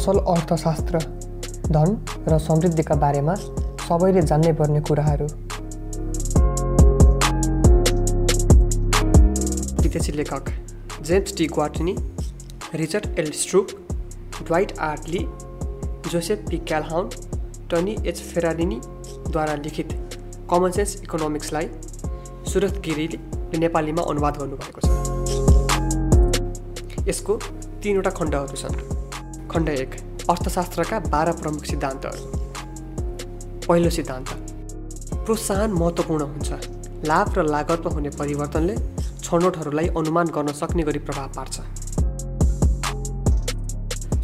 असल अर्थशास्त्र धन र समृद्धिका बारेमा सबैले जान्नै पर्ने कुराहरू। विदेशी लेखक James T Gwartney Richard L. Stroup Dwight R. Lee Joseph P. Calhoun Tawni H. फेरालिनीद्वारा लिखित कमन सेन्स इकोनोमिक्सलाई सुरत गिरीले नेपालीमा अनुवाद गर्नुभएको छ। यसको तिनवटा खण्डहरू छन्। खण्ड एक अर्थशास्त्रका बाह्र प्रमुख सिद्धान्तहरू पहिलो सिद्धान्त प्रोत्साहन महत्त्वपूर्ण हुन्छ। लाभ र लागतमा हुने परिवर्तनले छनौटहरूलाई अनुमान गर्न सक्ने गरी प्रभाव पार्छ।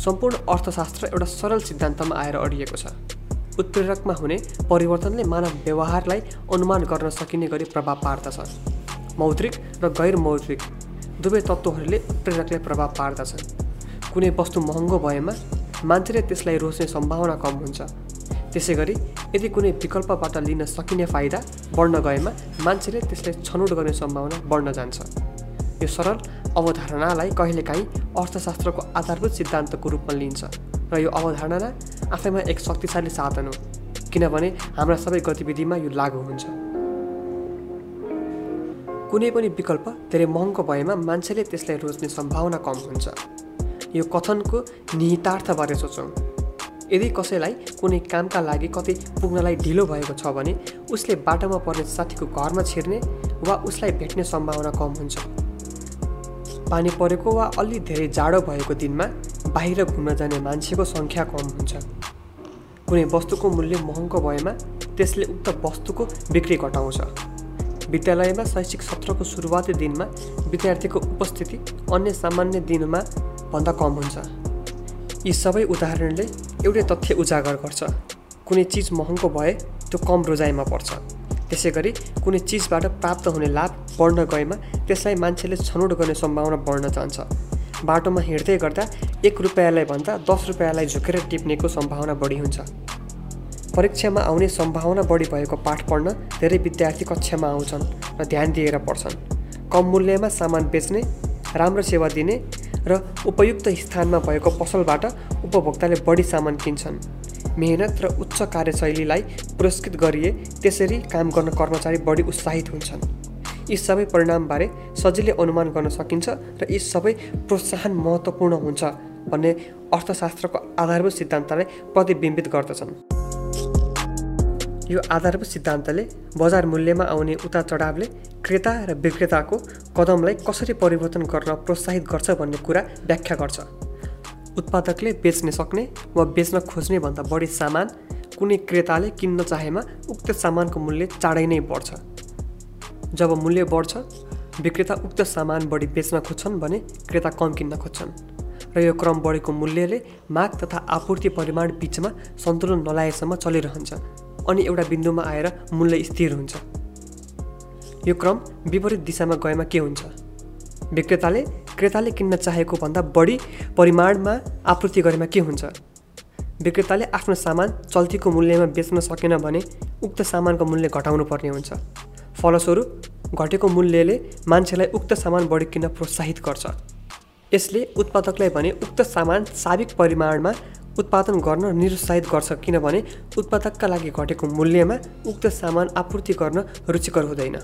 सम्पूर्ण अर्थशास्त्र एउटा सरल सिद्धान्तमा आएर अडिएको छ। उत्प्रेरकमा हुने परिवर्तनले मानव व्यवहारलाई अनुमान गर्न सकिने गरी प्रभाव पार्दछ। मौद्रिक र गैर मौद्रिक दुवै तत्त्वहरूले उत्प्रेरकलाई प्रभाव पार्दछन्। कुनै वस्तु महँगो भएमा मान्छेले त्यसलाई रोज्ने सम्भावना कम हुन्छ। त्यसै गरी यदि कुनै विकल्पबाट लिन सकिने फाइदा बढ्न गएमा मान्छेले त्यसलाई छनौट गर्ने सम्भावना बढ्न जान्छ। यो सरल अवधारणालाई कहिलेकाहीँ अर्थशास्त्रको आधारभूत सिद्धान्तको रूपमा लिन्छ र यो अवधारणा आफैमा एक शक्तिशाली साधन हो किनभने हाम्रा सबै गतिविधिमा यो लागु हुन्छ। कुनै पनि विकल्प धेरै महँगो भएमा मान्छेले त्यसलाई रोज्ने सम्भावना कम हुन्छ। यो कथनको निहितार्थबारे सोचौँ। यदि कसैलाई कुनै कामका लागि कतै पुग्नलाई ढिलो भएको छ भने उसले बाटोमा पर्ने साथीको घरमा छिर्ने वा उसलाई भेट्ने सम्भावना कम हुन्छ। पानी परेको वा अलि धेरै जाडो भएको दिनमा बाहिर घुम्न जाने मान्छेको सङ्ख्या कम हुन्छ। कुनै वस्तुको मूल्य महँगो भएमा त्यसले उक्त वस्तुको बिक्री घटाउँछ। विद्यालयमा शैक्षिक सत्रको सुरुवाती दिनमा विद्यार्थीको उपस्थिति अन्य सामान्य दिनमा भन्दा कम हुन्छ। यी सबै उदाहरणले एउटै तथ्य उजागर गर्छ। कुनै चिज महँगो भए त्यो कम रोजाइमा पर्छ। त्यसै गरी कुनै चिजबाट प्राप्त हुने लाभ बढ्न गएमा त्यसलाई मान्छेले छनौट गर्ने सम्भावना बढ्न जान्छ। बाटोमा हिँड्दै गर्दा एक रुपियाँलाई भन्दा दस रुपियाँलाई झुकेर टिप्नेको सम्भावना बढी हुन्छ। परीक्षामा आउने सम्भावना बढी भएको पाठ पढ्न धेरै विद्यार्थी कक्षामा आउँछन् र ध्यान दिएर पढ्छन्। कम मूल्यमा सामान बेच्ने राम्रो सेवा दिने र उपयुक्त स्थानमा भएको पसलबाट उपभोक्ताले बढी सामान किन्छन्। मेहनत र उच्च कार्यशैलीलाई पुरस्कृत गरिए त्यसरी काम गर्न कर्मचारी बढी उत्साहित हुन्छन्। यी सबै परिणामबारे सजिलै अनुमान गर्न सकिन्छ र यी सबै प्रोत्साहन महत्त्वपूर्ण हुन्छ भन्ने अर्थशास्त्रको आधारभूत सिद्धान्तलाई प्रतिबिम्बित गर्दछन्। यो आधारभूत सिद्धान्तले बजार मूल्यमा आउने उता चढावले क्रेता र विक्रेताको कदमलाई कसरी परिवर्तन गर्न प्रोत्साहित गर्छ भन्ने कुरा व्याख्या गर्छ। उत्पादकले बेच्न सक्ने वा बेच्न खोज्ने भन्दा बढी सामान कुनै क्रेताले किन्न चाहेमा उक्त सामानको मूल्य चाँडै नै बढ्छ। जब मूल्य बढ्छ विक्रेता उक्त सामान बढी बेच्न खोज्छन् भने क्रेता कम किन्न खोज्छन् र यो क्रम बढेको मूल्यले माग तथा आपूर्ति परिमाण बिचमा सन्तुलन नलाएसम्म चलिरहन्छ। अनि एउटा बिन्दुमा आएर मूल्य स्थिर हुन्छ। यो क्रम विपरीत दिशामा गएमा के हुन्छ? विक्रेताले क्रेताले किन्न चाहेको भन्दा बढी परिमाणमा आपूर्ति गरेमा के हुन्छ? विक्रेताले आफ्नो सामान चल्तीको मूल्यमा बेच्न सकेन भने उक्त सामानको मूल्य घटाउनु पर्ने हुन्छ। फलस्वरूप घटेको मूल्यले मान्छेलाई उक्त सामान बढी किन्न प्रोत्साहित गर्छ। यसले उत्पादकलाई भने उक्त सामान साविक परिमाणमा उत्पादन गर्न निरुत्साहित गर्छ किनभने उत्पादकका लागि घटेको मूल्यमा उक्त सामान आपूर्ति गर्न रुचिकर हुँदैन।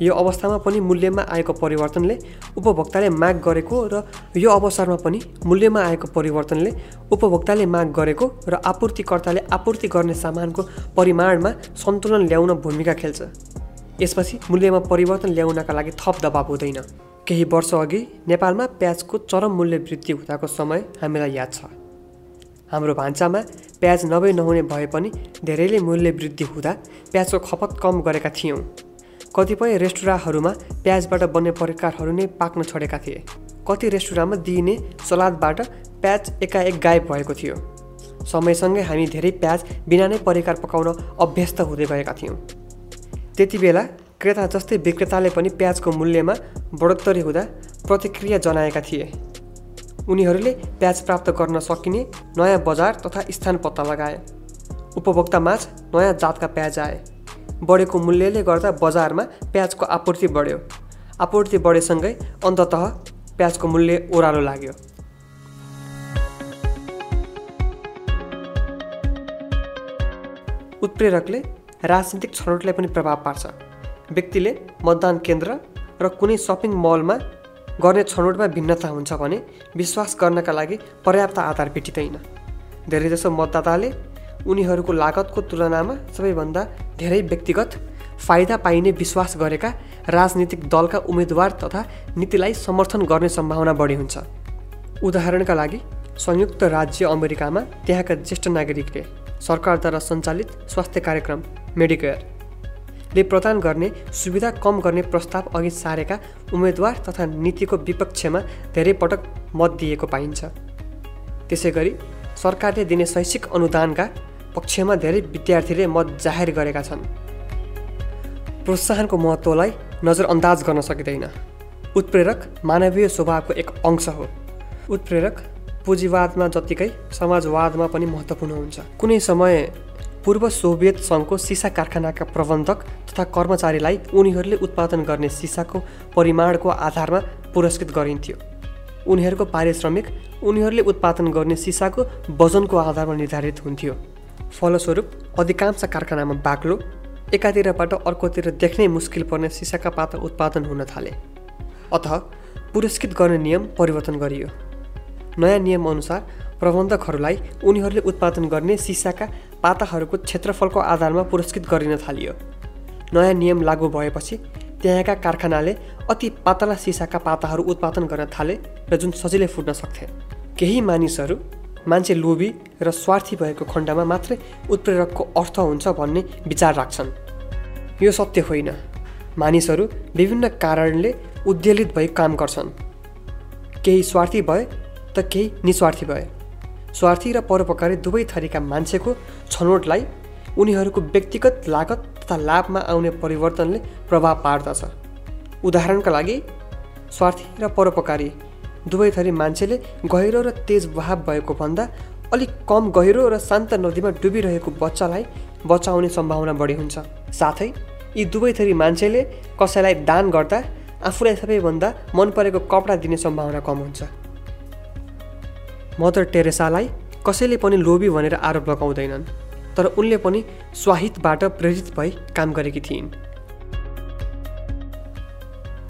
यो अवस्थामा पनि मूल्यमा आएको परिवर्तनले उपभोक्ताले माग गरेको र यो अवसरमा पनि मूल्यमा आएको परिवर्तनले उपभोक्ताले माग गरेको र आपूर्तिकर्ताले आपूर्ति गर्ने सामानको परिमाणमा सन्तुलन ल्याउन भूमिका खेल्छ। यसपछि मूल्यमा परिवर्तन ल्याउनका लागि थप दबाब हुँदैन। केही वर्ष अघि नेपालमा प्याजको चरम मूल्य वृद्धि हुँदाको समय हामीलाई याद छ। हाम्रो भान्सामा प्याज नभई नहुने भए पनि धेरैले मूल्य वृद्धि हुँदा प्याजको खपत कम गरेका थियौँ। कतिपय रेस्टुराँहरूमा प्याजबाट बन्ने परिकारहरू नै पाक्न छोडेका थिए। कति रेस्टुराँमा दिइने सलादबाट प्याज एकाएक गायब भएको थियो। समयसँगै हामी धेरै प्याज बिना नै परिकार पकाउन अभ्यस्त हुँदै गएका थियौँ। त्यति बेला क्रेता जस्तै विक्रेताले पनि प्याजको मूल्यमा बढोत्तरी हुँदा प्रतिक्रिया जनाएका थिए। उनीहरूले प्याज प्राप्त गर्न सकिने नयाँ बजार तथा स्थान पत्ता लगाए। उपभोक्तामाझ नयाँ जातका प्याज आए। बढेको मूल्यले गर्दा बजारमा प्याजको आपूर्ति बढ्यो। आपूर्ति बढेसँगै अन्तत प्याजको मूल्य ओह्रालो लाग्यो। उत्प्रेरकले राजनीतिक छनौटलाई पनि प्रभाव पार्छ। व्यक्तिले मतदान केन्द्र र कुनै सपिङ मलमा गर्ने छनौटमा भिन्नता हुन्छ भने विश्वास गर्नका लागि पर्याप्त आधार भेटिँदैन। धेरैजसो मतदाताले उनीहरूको लागतको तुलनामा सबैभन्दा धेरै व्यक्तिगत फाइदा पाइने विश्वास गरेका राजनीतिक दलका उम्मेदवार तथा नीतिलाई समर्थन गर्ने सम्भावना बढी हुन्छ। उदाहरणका लागि संयुक्त राज्य अमेरिकामा त्यहाँका ज्येष्ठ नागरिकले सरकारद्वारा सञ्चालित स्वास्थ्य कार्यक्रम मेडिकेयरले प्रदान गर्ने सुविधा कम गर्ने प्रस्ताव अघि सारेका उम्मेदवार तथा नीतिको विपक्षमा धेरै पटक मत दिएको पाइन्छ। त्यसै गरी सरकारले दिने शैक्षिक अनुदानका पक्षमा धेरै विद्यार्थीले मत जाहेर गरेका छन्। प्रोत्साहनको महत्त्वलाई नजरअन्दाज गर्न सकिँदैन। उत्प्रेरक मानवीय स्वभावको एक अंश हो। उत्प्रेरक पुँजीवादमा जत्तिकै समाजवादमा पनि महत्त्वपूर्ण हुन्छ। कुनै समय पूर्व सोभियत सङ्घको सिसा कारखानाका प्रबन्धक तथा कर्मचारीलाई उनीहरूले उत्पादन गर्ने सिसाको परिमाणको आधारमा पुरस्कृत गरिन्थ्यो। उनीहरूको पारिश्रमिक उनीहरूले उत्पादन गर्ने सिसाको वजनको आधारमा निर्धारित हुन्थ्यो। फलस्वरूप अधिकांश कारखानामा बाक्लो एकातिरबाट अर्कोतिर देख्नै मुस्किल पर्ने सिसाका पाता उत्पादन हुन थाले। अत पुरस्कृत गर्ने नियम परिवर्तन गरियो। नयाँ नियमअनुसार प्रबन्धकहरूलाई उनीहरूले उत्पादन गर्ने सिसाका पाताहरूको क्षेत्रफलको आधारमा पुरस्कृत गरिन थालियो। नयाँ नियम लागू भएपछि त्यहाँका कारखानाले अति पातला सिसाका पाताहरू उत्पादन गर्न थाले र जुन सजिलै फुट्न सक्थे। केही मानिसहरू मान्छे लोभी र स्वार्थी भएको खण्डमा मात्रै उत्प्रेरकको अर्थ हुन्छ भन्ने विचार राख्छन्। यो सत्य होइन। मानिसहरू विभिन्न कारणले उद्वेलित भई काम गर्छन्। केही स्वार्थी भए त केही निस्वार्थी भए। स्वार्थी र परोपकारी दुवै थरीका मान्छेको छनौटलाई उनीहरूको व्यक्तिगत लागत तथा लाभमा आउने परिवर्तनले प्रभाव पार्दछ। उदाहरणका लागि स्वार्थी र परोपकारी दुवै थरी मान्छेले गहिरो र तेज बहाव भएको भन्दा अलिक कम गहिरो र शान्त नदीमा डुबिरहेको बच्चालाई बचाउने सम्भावना बढी हुन्छ। साथै यी दुवै थरी मान्छेले कसैलाई दान गर्दा आफूलाई सबैभन्दा मन परेको कपडा दिने सम्भावना कम हुन्छ। मदर टेरेसालाई कसैले पनि लोभी भनेर आरोप लगाउँदैनन् तर उनले पनि स्वाहितबाट प्रेरित भई काम गरेकी थिइन्।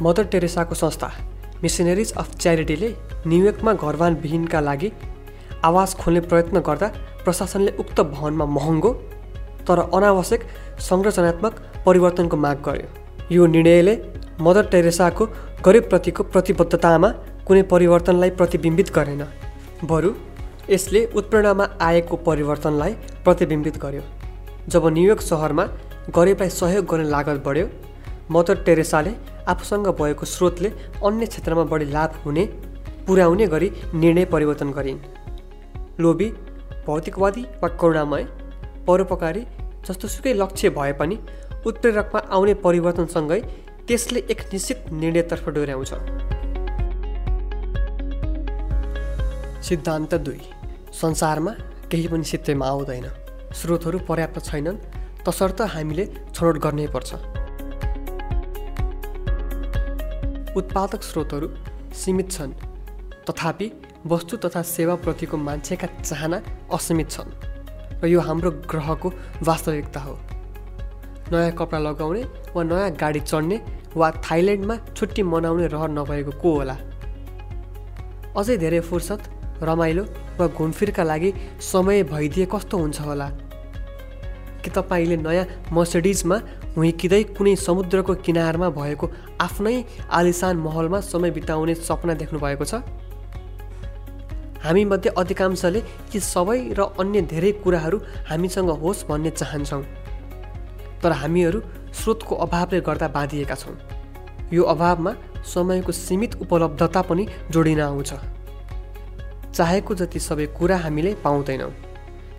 मदर टेरेसाको संस्था मिसनरिज अफ च्यारिटीले न्युयोर्कमा घरबानविहीनका लागि आवास खोल्ने प्रयत्न गर्दा प्रशासनले उक्त भवनमा महँगो तर अनावश्यक संरचनात्मक परिवर्तनको माग गर्यो। यो निर्णयले मदर टेरेसाको गरिबप्रतिको प्रतिबद्धतामा कुनै परिवर्तनलाई प्रतिबिम्बित गरेन। बरु यसले उत्प्रेरणामा आएको परिवर्तनलाई प्रतिबिम्बित गर्यो। जब न्युयोर्क सहरमा गरिबलाई सहयोग गर्ने लागत बढ्यो मदर टेरेसाले आफूसँग भएको स्रोतले अन्य क्षेत्रमा बढी लाभ हुने पुर्याउने गरी निर्णय परिवर्तन गरिन्। लोभी भौतिकवादी वा करुणामय परोपकारी जस्तोसुकै लक्ष्य भए पनि उत्प्रेरकमा आउने परिवर्तनसँगै त्यसले एक निश्चित निर्णयतर्फ डोर्याउँछ। सिद्धान्त दुई। संसारमा केही पनि सित्तैमा आउँदैन। स्रोतहरू पर्याप्त छैनन्। तसर्थ हामीले छनौट गर्नै पर्छ। उत्पादक स्रोतहरू सीमित छन्। तथापि वस्तु तथा सेवाप्रतिको मान्छेका चाहना असीमित छन्। र यो हाम्रो ग्रहको वास्तविकता हो। नयाँ कपडा लगाउने वा नयाँ गाडी चढ्ने वा थाइल्यान्डमा छुट्टी मनाउने रहर नभएको को होला? अझै धेरै फुर्सद रमाइलो वा घुमफिरका लागि समय भइदिए कस्तो हुन्छ होला? कि तपाईँले नयाँ मर्सिडिजमा हुइकिँदै कुनै समुद्रको किनारमा भएको आफ्नै आलिसान महलमा समय बिताउने सपना देख्नुभएको छ? हामीमध्ये अधिकांशले यी सबै र अन्य धेरै कुराहरू हामीसँग होस् भन्ने चाहन्छौँ। तर हामीहरू स्रोतको अभावले गर्दा बाँधिएका छौँ। यो अभावमा समयको सीमित उपलब्धता पनि जोडिन आउँछ। चाहेको जति सबै कुरा हामीले पाउँदैनौँ।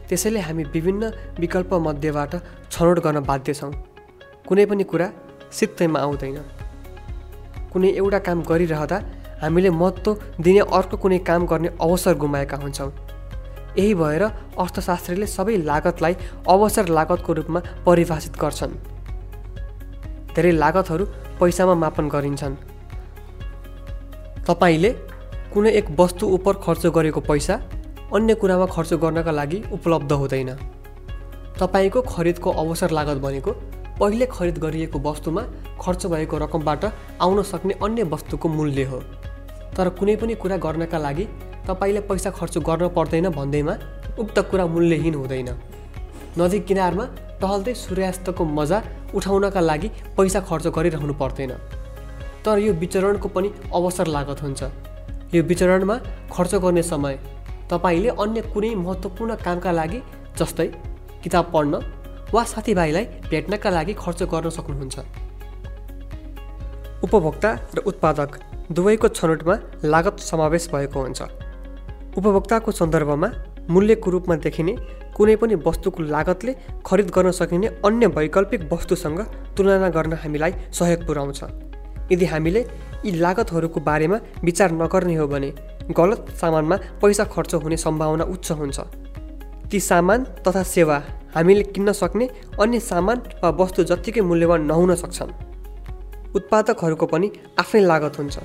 त्यसैले हामी विभिन्न विकल्पमध्येबाट छनौट गर्न बाध्य छौँ। कुनै पनि कुरा सित्तैमा आउँदैन। कुनै एउटा काम गरिरहँदा हामीले महत्त्व दिने अर्को कुनै काम गर्ने अवसर गुमाएका हुन्छौँ। यही भएर अर्थशास्त्रीले सबै लागतलाई अवसर लागतको रूपमा परिभाषित गर्छन्। धेरै लागतहरू पैसामा मापन गरिन्छन्। तपाईँले कुनै एक वस्तु उप खर्च गरेको पैसा अन्य कुरामा खर्च गर्नका लागि उपलब्ध हुँदैन। तपाईँको खरिदको अवसर लागत भनेको पहिले खरिद गरिएको वस्तुमा खर्च भएको रकमबाट आउन सक्ने अन्य वस्तुको मूल्य हो। तर कुनै पनि कुरा गर्नका लागि तपाईँले पैसा खर्च गर्न पर्दैन भन्दैमा उक्त कुरा मूल्यहीन हुँदैन। नदी किनारमा टहल्दै सूर्यास्तको मजा उठाउनका लागि पैसा खर्च गरिरहनु पर्दैन। तर यो विचरणको पनि अवसर लागत हुन्छ। यो विचरणमा खर्च गर्ने समय तपाईँले अन्य कुनै महत्त्वपूर्ण कामका लागि जस्तै किताब पढ्न वा साथीभाइलाई भेट्नका लागि खर्च गर्न सक्नुहुन्छ। उपभोक्ता र उत्पादक दुवैको छनौटमा लागत समावेश भएको हुन्छ। उपभोक्ताको सन्दर्भमा मूल्यको रूपमा देखिने कुनै पनि वस्तुको लागतले खरिद गर्न सकिने अन्य वैकल्पिक वस्तुसँग तुलना गर्न हामीलाई सहयोग पुर्याउँछ। यदि हामीले यी लागतहरूको बारेमा विचार नगर्ने हो भने गलत सामानमा पैसा खर्च हुने सम्भावना उच्च हुन्छ। ती सामान तथा सेवा हामीले किन्न सक्ने अन्य सामान वा वस्तु जत्तिकै मूल्यवान नहुन सक्छन्। उत्पादकहरूको पनि आफ्नै लागत हुन्छ।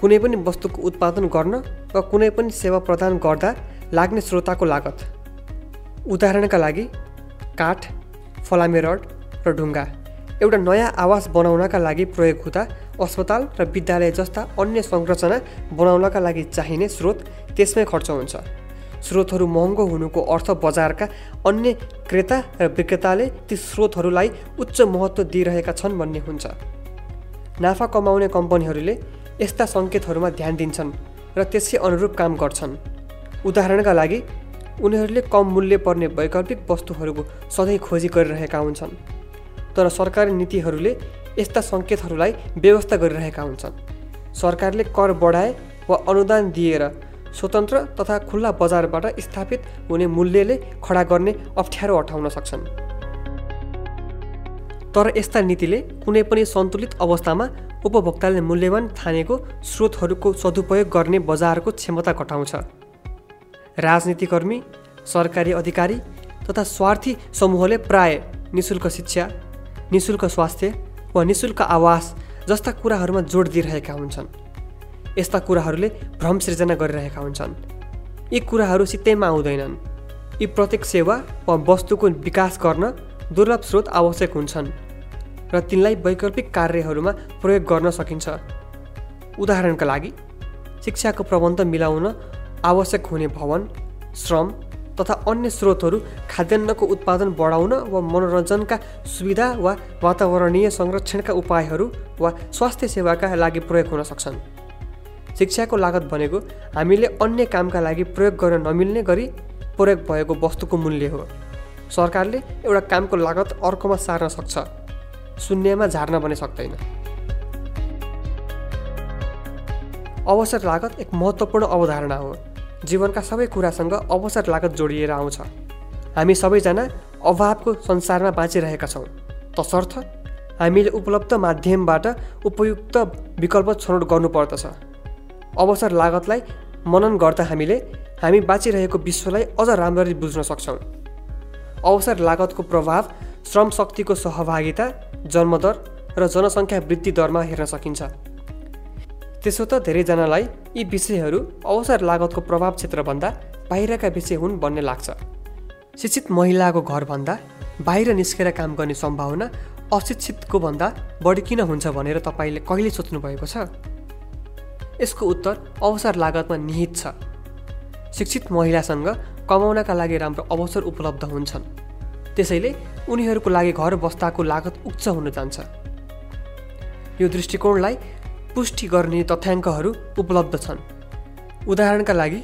कुनै पनि वस्तुको उत्पादन गर्न वा कुनै पनि सेवा प्रदान गर्दा लाग्ने श्रोताको लागत। उदाहरणका लागि काठ फलामे रड र ढुङ्गा एउटा नयाँ आवास बनाउनका लागि प्रयोग हुँदा अस्पताल र विद्यालय जस्ता अन्य संरचना बनाउनका लागि चाहिने स्रोत त्यसमै खर्च हुन्छ। स्रोतहरू महँगो हुनुको अर्थ बजारका अन्य क्रेता र विक्रेताले ती स्रोतहरूलाई उच्च महत्त्व दिइरहेका छन् भन्ने हुन्छ। नाफा कमाउने कम्पनीहरूले यस्ता सङ्केतहरूमा ध्यान दिन्छन् र त्यसै अनुरूप काम गर्छन्। उदाहरणका लागि उनीहरूले कम मूल्य पर्ने वैकल्पिक वस्तुहरूको सधैँ खोजी गरिरहेका हुन्छन्। तर सरकारी नीतिहरूले यस्ता सङ्केतहरूलाई व्यवस्था गरिरहेका हुन्छन्। सरकारले कर बढाए वा अनुदान दिएर स्वतन्त्र तथा खुल्ला बजारबाट स्थापित हुने मूल्यले खडा गर्ने अप्ठ्यारो हटाउन सक्छन्। तर यस्ता नीतिले कुनै पनि सन्तुलित अवस्थामा उपभोक्ताले मूल्यवान ठानेको स्रोतहरूको सदुपयोग गर्ने बजारको क्षमता घटाउँछ। राजनीतिकर्मी सरकारी अधिकारी तथा स्वार्थी समूहले प्राय निशुल्क शिक्षा निशुल्क स्वास्थ्य वा निशुल्क आवास जस्ता कुराहरूमा जोड दिइरहेका हुन्छन्। यस्ता कुराहरूले भ्रम सिर्जना गरिरहेका हुन्छन्। यी कुराहरू सित्तैमा आउँदैनन्। यी प्रत्येक सेवा वा वस्तुको विकास गर्न दुर्लभ स्रोत आवश्यक हुन्छन् र तिनलाई वैकल्पिक कार्यहरूमा प्रयोग गर्न सकिन्छ। उदाहरणका लागि शिक्षाको प्रबन्ध मिलाउन आवश्यक हुने भवन श्रम तथा अन्य स्रोतहरू खाद्यान्नको उत्पादन बढाउन वा मनोरञ्जनका सुविधा वा वातावरणीय संरक्षणका उपायहरू वा स्वास्थ्य सेवाका लागि प्रयोग हुन सक्छन्। शिक्षाको लागत भनेको हामीले अन्य कामका लागि प्रयोग गर्न नमिल्ने गरी प्रयोग भएको वस्तुको मूल्य हो। सरकारले एउटा कामको लागत अर्कोमा सार्न सक्छ। शून्यमा झार्न पनि सक्दैन। अवसर लागत एक महत्त्वपूर्ण अवधारणा हो। जीवनका सबै कुरासँग अवसर लागत जोडिएर आउँछ। हामी सबैजना अभावको संसारमा बाँचिरहेका छौँ। तसर्थ हामीले उपलब्ध माध्यमबाट उपयुक्त विकल्प छनौट गर्नुपर्दछ। अवसर लागतलाई मनन गर्दा हामीले हामी बाँचिरहेको विश्वलाई अझ राम्ररी बुझ्न सक्छौँ। अवसर लागतको प्रभाव श्रम शक्तिको सहभागिता जन्मदर र जनसङ्ख्या वृद्धि दरमा हेर्न सकिन्छ। त्यसो त धेरैजनालाई यी विषयहरू अवसर लागतको प्रभाव क्षेत्रभन्दा बाहिरका विषय हुन् भन्ने लाग्छ। शिक्षित महिलाको घरभन्दा बाहिर निस्केर काम गर्ने सम्भावना अशिक्षितको भन्दा बढी किन हुन्छ भनेर तपाईँले कहिले सोच्नुभएको छ? यसको उत्तर अवसर लागतमा निहित छ। शिक्षित महिलासँग कमाउनका लागि राम्रो अवसर उपलब्ध हुन्छन्। त्यसैले उनीहरूको लागि घर बस्दाको लागत उच्च हुन जान्छ। यो दृष्टिकोणलाई पुष्टि गर्ने तथ्याङ्कहरू उपलब्ध छन्। उदाहरणका लागि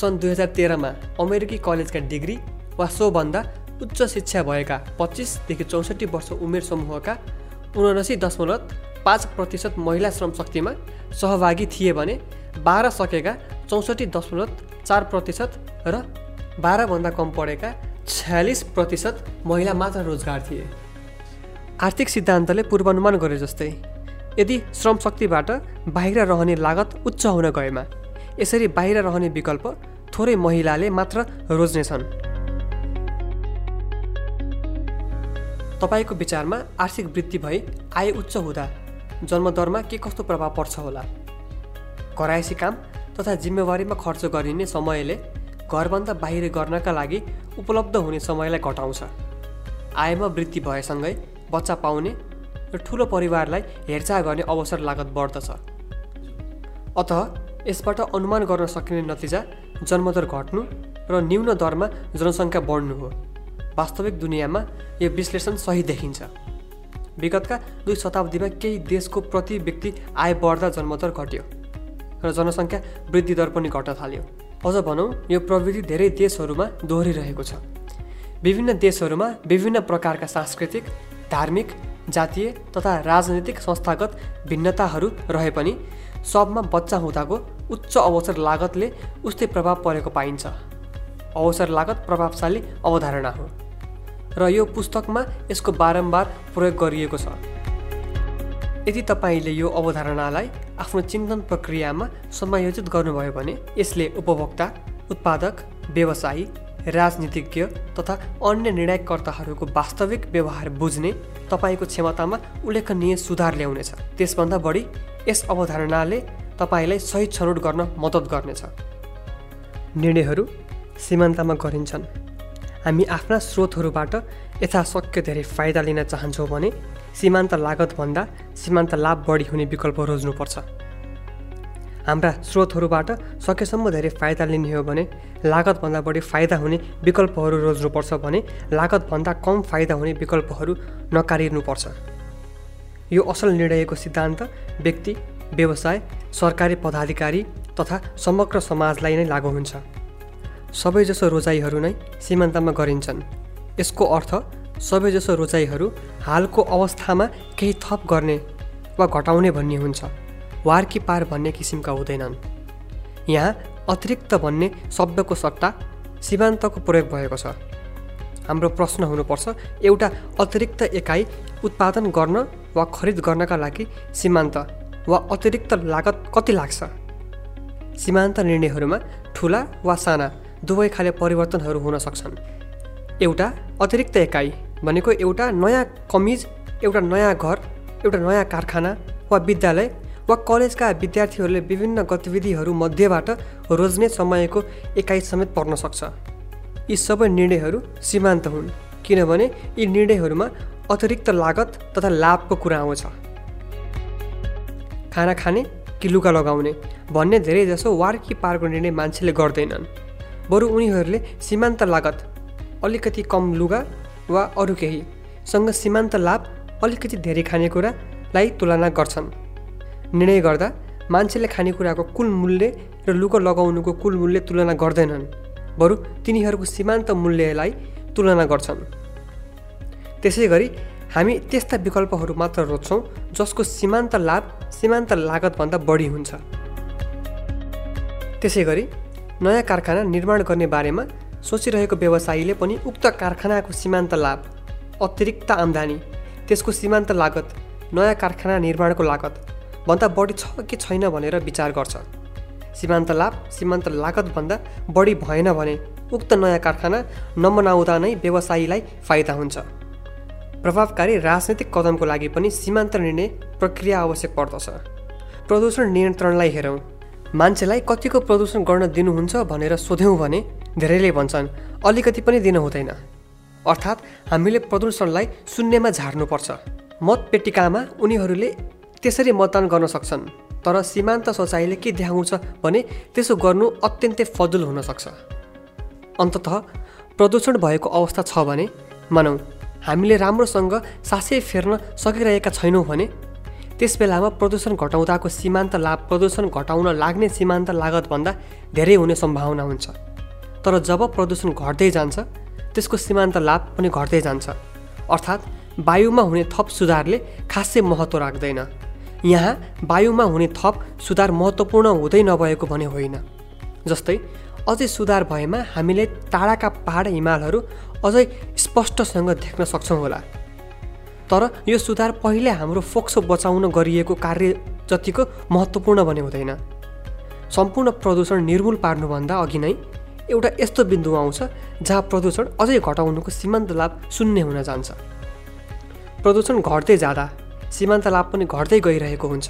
सन् दुई हजार तेह्रमा अमेरिकी कलेजका डिग्री वा सोभन्दा उच्च शिक्षा भएका पच्चिसदेखि चौसठी वर्ष उमेर समूहका उनासी दशमलव पाँच प्रतिशत महिला श्रम शक्तिमा सहभागी थिए भने बाह्र सकेका चौसठी दशमलव चार प्रतिशत र बाह्रभन्दा कम पढेका छयालिस प्रतिशत महिला मात्र रोजगार थिए। आर्थिक सिद्धान्तले पूर्वानुमान गरे जस्तै यदि श्रम शक्तिबाट बाहिर रहने लागत उच्च हुन गएमा यसरी बाहिर रहने विकल्प थोरै महिलाले मात्र रोज्नेछन्। तपाईँको विचारमा आर्थिक वृद्धि भई आय उच्च हुँदा जन्मदरमा के कस्तो प्रभाव पर्छ होला? घरायसी काम तथा जिम्मेवारीमा खर्च गरिने समयले घरभन्दा बाहिर गर्नका लागि उपलब्ध हुने समयलाई घटाउँछ। आयमा वृद्धि भएसँगै बच्चा पाउने र ठुलो परिवारलाई हेरचाह गर्ने अवसर लागत बढ्दछ। अत यसबाट अनुमान गर्न सकिने नतिजा जन्मदर घट्नु र न्यून दरमा जनसङ्ख्या बढ्नु हो। वास्तविक दुनियाँमा यो विश्लेषण सही देखिन्छ। विगतका दुई शताब्दीमा केही देशको प्रति व्यक्ति आय बढ्दा जन्मदर घट्यो र जनसङ्ख्या वृद्धि दर पनि घट्न थाल्यो। अझ भनौँ यो प्रविधि धेरै देशहरूमा दोहोरिरहेको छ। विभिन्न देशहरूमा विभिन्न प्रकारका सांस्कृतिक धार्मिक जातीय तथा राजनैतिक संस्थागत भिन्नताहरू रहे पनि सबमा बच्चा हुँदाको उच्च अवसर लागतले उस्तै प्रभाव परेको पाइन्छ। अवसर लागत प्रभावशाली अवधारणा हो। र यो पुस्तकमा यसको बारम्बार प्रयोग गरिएको छ। यदि तपाईँले यो अवधारणालाई आफ्नो चिन्तन प्रक्रियामा समायोजित गर्नुभयो भने यसले उपभोक्ता उत्पादक व्यवसायी राजनीतिज्ञ तथा अन्य निर्णयकर्ताहरूको वास्तविक व्यवहार बुझ्ने तपाईँको क्षमतामा उल्लेखनीय सुधार ल्याउनेछ। त्यसभन्दा बढी यस अवधारणाले तपाईँलाई सही छनौट गर्न मद्दत गर्नेछ। निर्णयहरू सीमान्तमा गरिन्छन्। हामी आफ्ना स्रोतहरूबाट यथाशक्य धेरै फाइदा लिन चाहन्छौँ भने सीमान्त लागतभन्दा सीमान्त लाभ बढी हुने विकल्प रोज्नुपर्छ। हाम्रा स्रोतहरूबाट सकेसम्म धेरै फाइदा लिने हो भने लागतभन्दा बढी फाइदा हुने विकल्पहरू रोज्नुपर्छ भने लागतभन्दा कम फाइदा हुने विकल्पहरू नकारिनुपर्छ। यो असल निर्णयको सिद्धान्त व्यक्ति व्यवसाय सरकारी पदाधिकारी तथा समग्र समाजलाई नै लागु हुन्छ। सबैजसो रोजाइहरू नै सीमान्तमा गरिन्छन्। यसको अर्थ सबैजसो रोजाइहरू हालको अवस्थामा केही थप गर्ने वा घटाउने भन्ने हुन्छ। वार कि पार भन्ने किसिमका हुँदैनन्। यहाँ अतिरिक्त भन्ने शब्दको सट्टा सीमान्तको प्रयोग भएको छ। हाम्रो प्रश्न हुनुपर्छ एउटा अतिरिक्त एकाइ उत्पादन गर्न वा खरिद गर्नका लागि सीमान्त वा अतिरिक्त लागत कति लाग्छ? सीमान्त निर्णयहरूमा ठुला वा साना दुवै खाले परिवर्तनहरू हुन सक्छन्। एउटा अतिरिक्त एकाइ भनेको एउटा नयाँ कमिज एउटा नयाँ घर एउटा नयाँ कारखाना वा विद्यालय वा कलेजका विद्यार्थीहरूले विभिन्न गतिविधिहरू मध्येबाट रोज्ने समयको एकाइ समेत पर्न सक्छ। यी सबै निर्णयहरू सीमान्त हुन् किनभने यी निर्णयहरूमा अतिरिक्त लागत तथा लाभको कुरा आउँछ। खाना खाने कि लुगा लगाउने भन्ने धेरैजसो वार कि पारको निर्णय मान्छेले गर्दैनन्। बरु उनीहरूले सीमान्त लागत अलिकति कम लुगा वा अरू केहीसँग सीमान्त लाभ अलिकति धेरै खानेकुरालाई तुलना गर्छन्। निर्णय गर्दा मान्छेले खानेकुराको कुल मूल्य र लुगा लगाउनुको कुल मूल्य तुलना गर्दैनन् बरु तिनीहरूको सीमान्त मूल्यलाई तुलना गर्छन्। त्यसै गरी हामी त्यस्ता विकल्पहरू मात्र रोज्छौँ जसको सीमान्त लाभ सीमान्त लागतभन्दा बढी हुन्छ। त्यसै गरी नयाँ कारखाना निर्माण गर्ने बारेमा सोचिरहेको व्यवसायीले पनि उक्त कारखानाको सीमान्त लाभ अतिरिक्त आम्दानी त्यसको सीमान्त लागत नयाँ कारखाना निर्माणको लागत भन्दा बढी छ कि छैन भनेर विचार गर्छ। सीमान्त लाभ सीमान्त लागतभन्दा बढी भएन भने उक्त नयाँ कारखाना नमनाउँदा नै व्यवसायीलाई फाइदा हुन्छ। प्रभावकारी राजनैतिक कदमको लागि पनि सीमान्त निर्णय प्रक्रिया आवश्यक पर्दछ। प्रदूषण नियन्त्रणलाई हेरौँ। मान्छेलाई कतिको प्रदूषण गर्न दिनुहुन्छ भनेर सोध्यौँ भने धेरैले भन्छन् अलिकति पनि दिनु हुँदैन। अर्थात् हामीले प्रदूषणलाई शून्यमा झार्नुपर्छ। मतपेटिकामा उनीहरूले त्यसरी मतदान गर्न सक्छन्। तर सीमान्त सोचाइले के देखाउँछ भने त्यसो गर्नु अत्यन्तै फजुल हुनसक्छ अन्तत प्रदूषण भएको अवस्था छ भने मानौँ हामीले राम्रोसँग सासै फेर्न सकिरहेका छैनौँ भने त्यस बेलामा प्रदूषण घटाउँदाको सीमान्त लाभ प्रदूषण घटाउन लाग्ने सीमान्त लागतभन्दा धेरै हुने सम्भावना हुन्छ। तर जब प्रदूषण घट्दै जान्छ त्यसको सीमान्त लाभ पनि घट्दै जान्छ। अर्थात् वायुमा हुने थप सुधारले खासै महत्त्व राख्दैन। यहाँ वायुमा हुने थप सुधार महत्त्वपूर्ण हुँदै नभएको भने होइन। जस्तै अझै सुधार भएमा हामीले टाढाका पहाड हिमालहरू अझै स्पष्टसँग देख्न सक्छौँ होला। तर यो सुधार पहिले हाम्रो फोक्सो बचाउन गरिएको कार्य जतिको महत्त्वपूर्ण भने हुँदैन। सम्पूर्ण प्रदूषण निर्मूल पार्नुभन्दा अघि नै एउटा यस्तो बिन्दु आउँछ जहाँ प्रदूषण अझै घटाउनुको सीमान्त लाभ शून्य हुन जान्छ। प्रदूषण घट्दै जाँदा सीमान्त लाभ पनि घट्दै गइरहेको हुन्छ।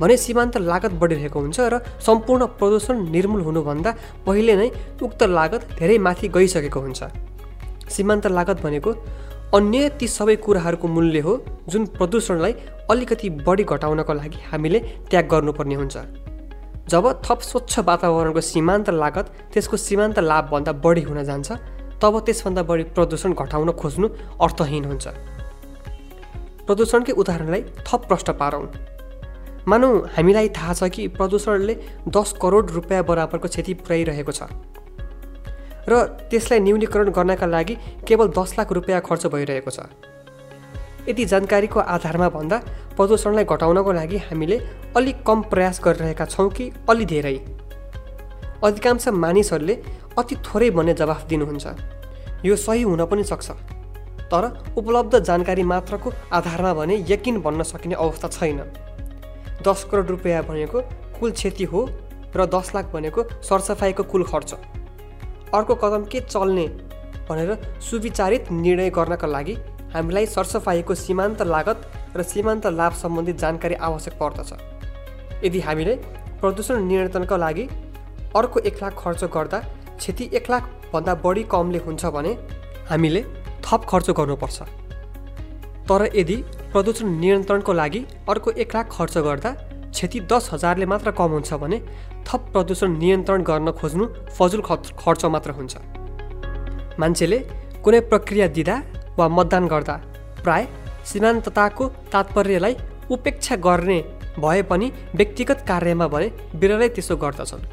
भने सीमान्त लागत बढिरहेको हुन्छ र सम्पूर्ण प्रदूषण निर्मूल हुनुभन्दा पहिले नै उक्त लागत धेरै माथि गइसकेको हुन्छ। सीमान्त लागत भनेको अन्य ती सबै कुराहरूको मूल्य हो जुन प्रदूषणलाई अलिकति बढी घटाउनको लागि हामीले त्याग गर्नुपर्ने हुन्छ। जब थप स्वच्छ वातावरणको सीमान्त लागत त्यसको सीमान्त लाभभन्दा बढी हुन जान्छ तब त्यसभन्दा बढी प्रदूषण घटाउन खोज्नु अर्थहीन हुन्छ। प्रदूषणकै उदाहरणलाई थप प्रश्न पारौँ। मानौ हामीलाई थाहा छ कि प्रदूषणले दस करोड रुपियाँ बराबरको क्षति पुर्याइरहेको छ। र त्यसलाई न्यूनीकरण गर्नका लागि केवल दस लाख रुपियाँ खर्च भइरहेको छ। यदि जानकारीको आधारमा भन्दा प्रदूषणलाई घटाउनको लागि हामीले अलिक कम प्रयास गरिरहेका छौँ कि अलि धेरै। अधिकांश मानिसहरूले अति थोरै भन्ने जवाफ दिनुहुन्छ। यो सही हुन पनि सक्छ। तर उपलब्ध जानकारी मात्रको आधारमा भने यकिन भन्न सकिने अवस्था छैन। दस करोड रुपियाँ भनेको कुल क्षति हो र दस लाख भनेको सरसफाइको कुल खर्च। अर्को कदम के चल्ने भनेर सुविचारित निर्णय गर्नका लागि हामीलाई सरसफाइको सीमान्त लागत र सीमान्त लाभ सम्बन्धी जानकारी आवश्यक पर्दछ। यदि हामीले प्रदूषण नियन्त्रणका लागि अर्को एक लाख खर्च गर्दा क्षति एक लाखभन्दा बढी कमले हुन्छ भने हामीले थप खर्च गर्नुपर्छ। तर यदि प्रदूषण नियन्त्रणको लागि अर्को एक लाख खर्च गर्दा क्षति दस हजारले मात्र कम हुन्छ भने थप प्रदूषण नियन्त्रण गर्न खोज्नु फजुल खर्च मात्र हुन्छ। मान्छेले कुनै प्रक्रिया दिँदा वा मतदान गर्दा प्राय सीमान्तताको तात्पर्यलाई उपेक्षा गर्ने भए पनि व्यक्तिगत कार्यमा भने बिरलै त्यसो गर्दछन्।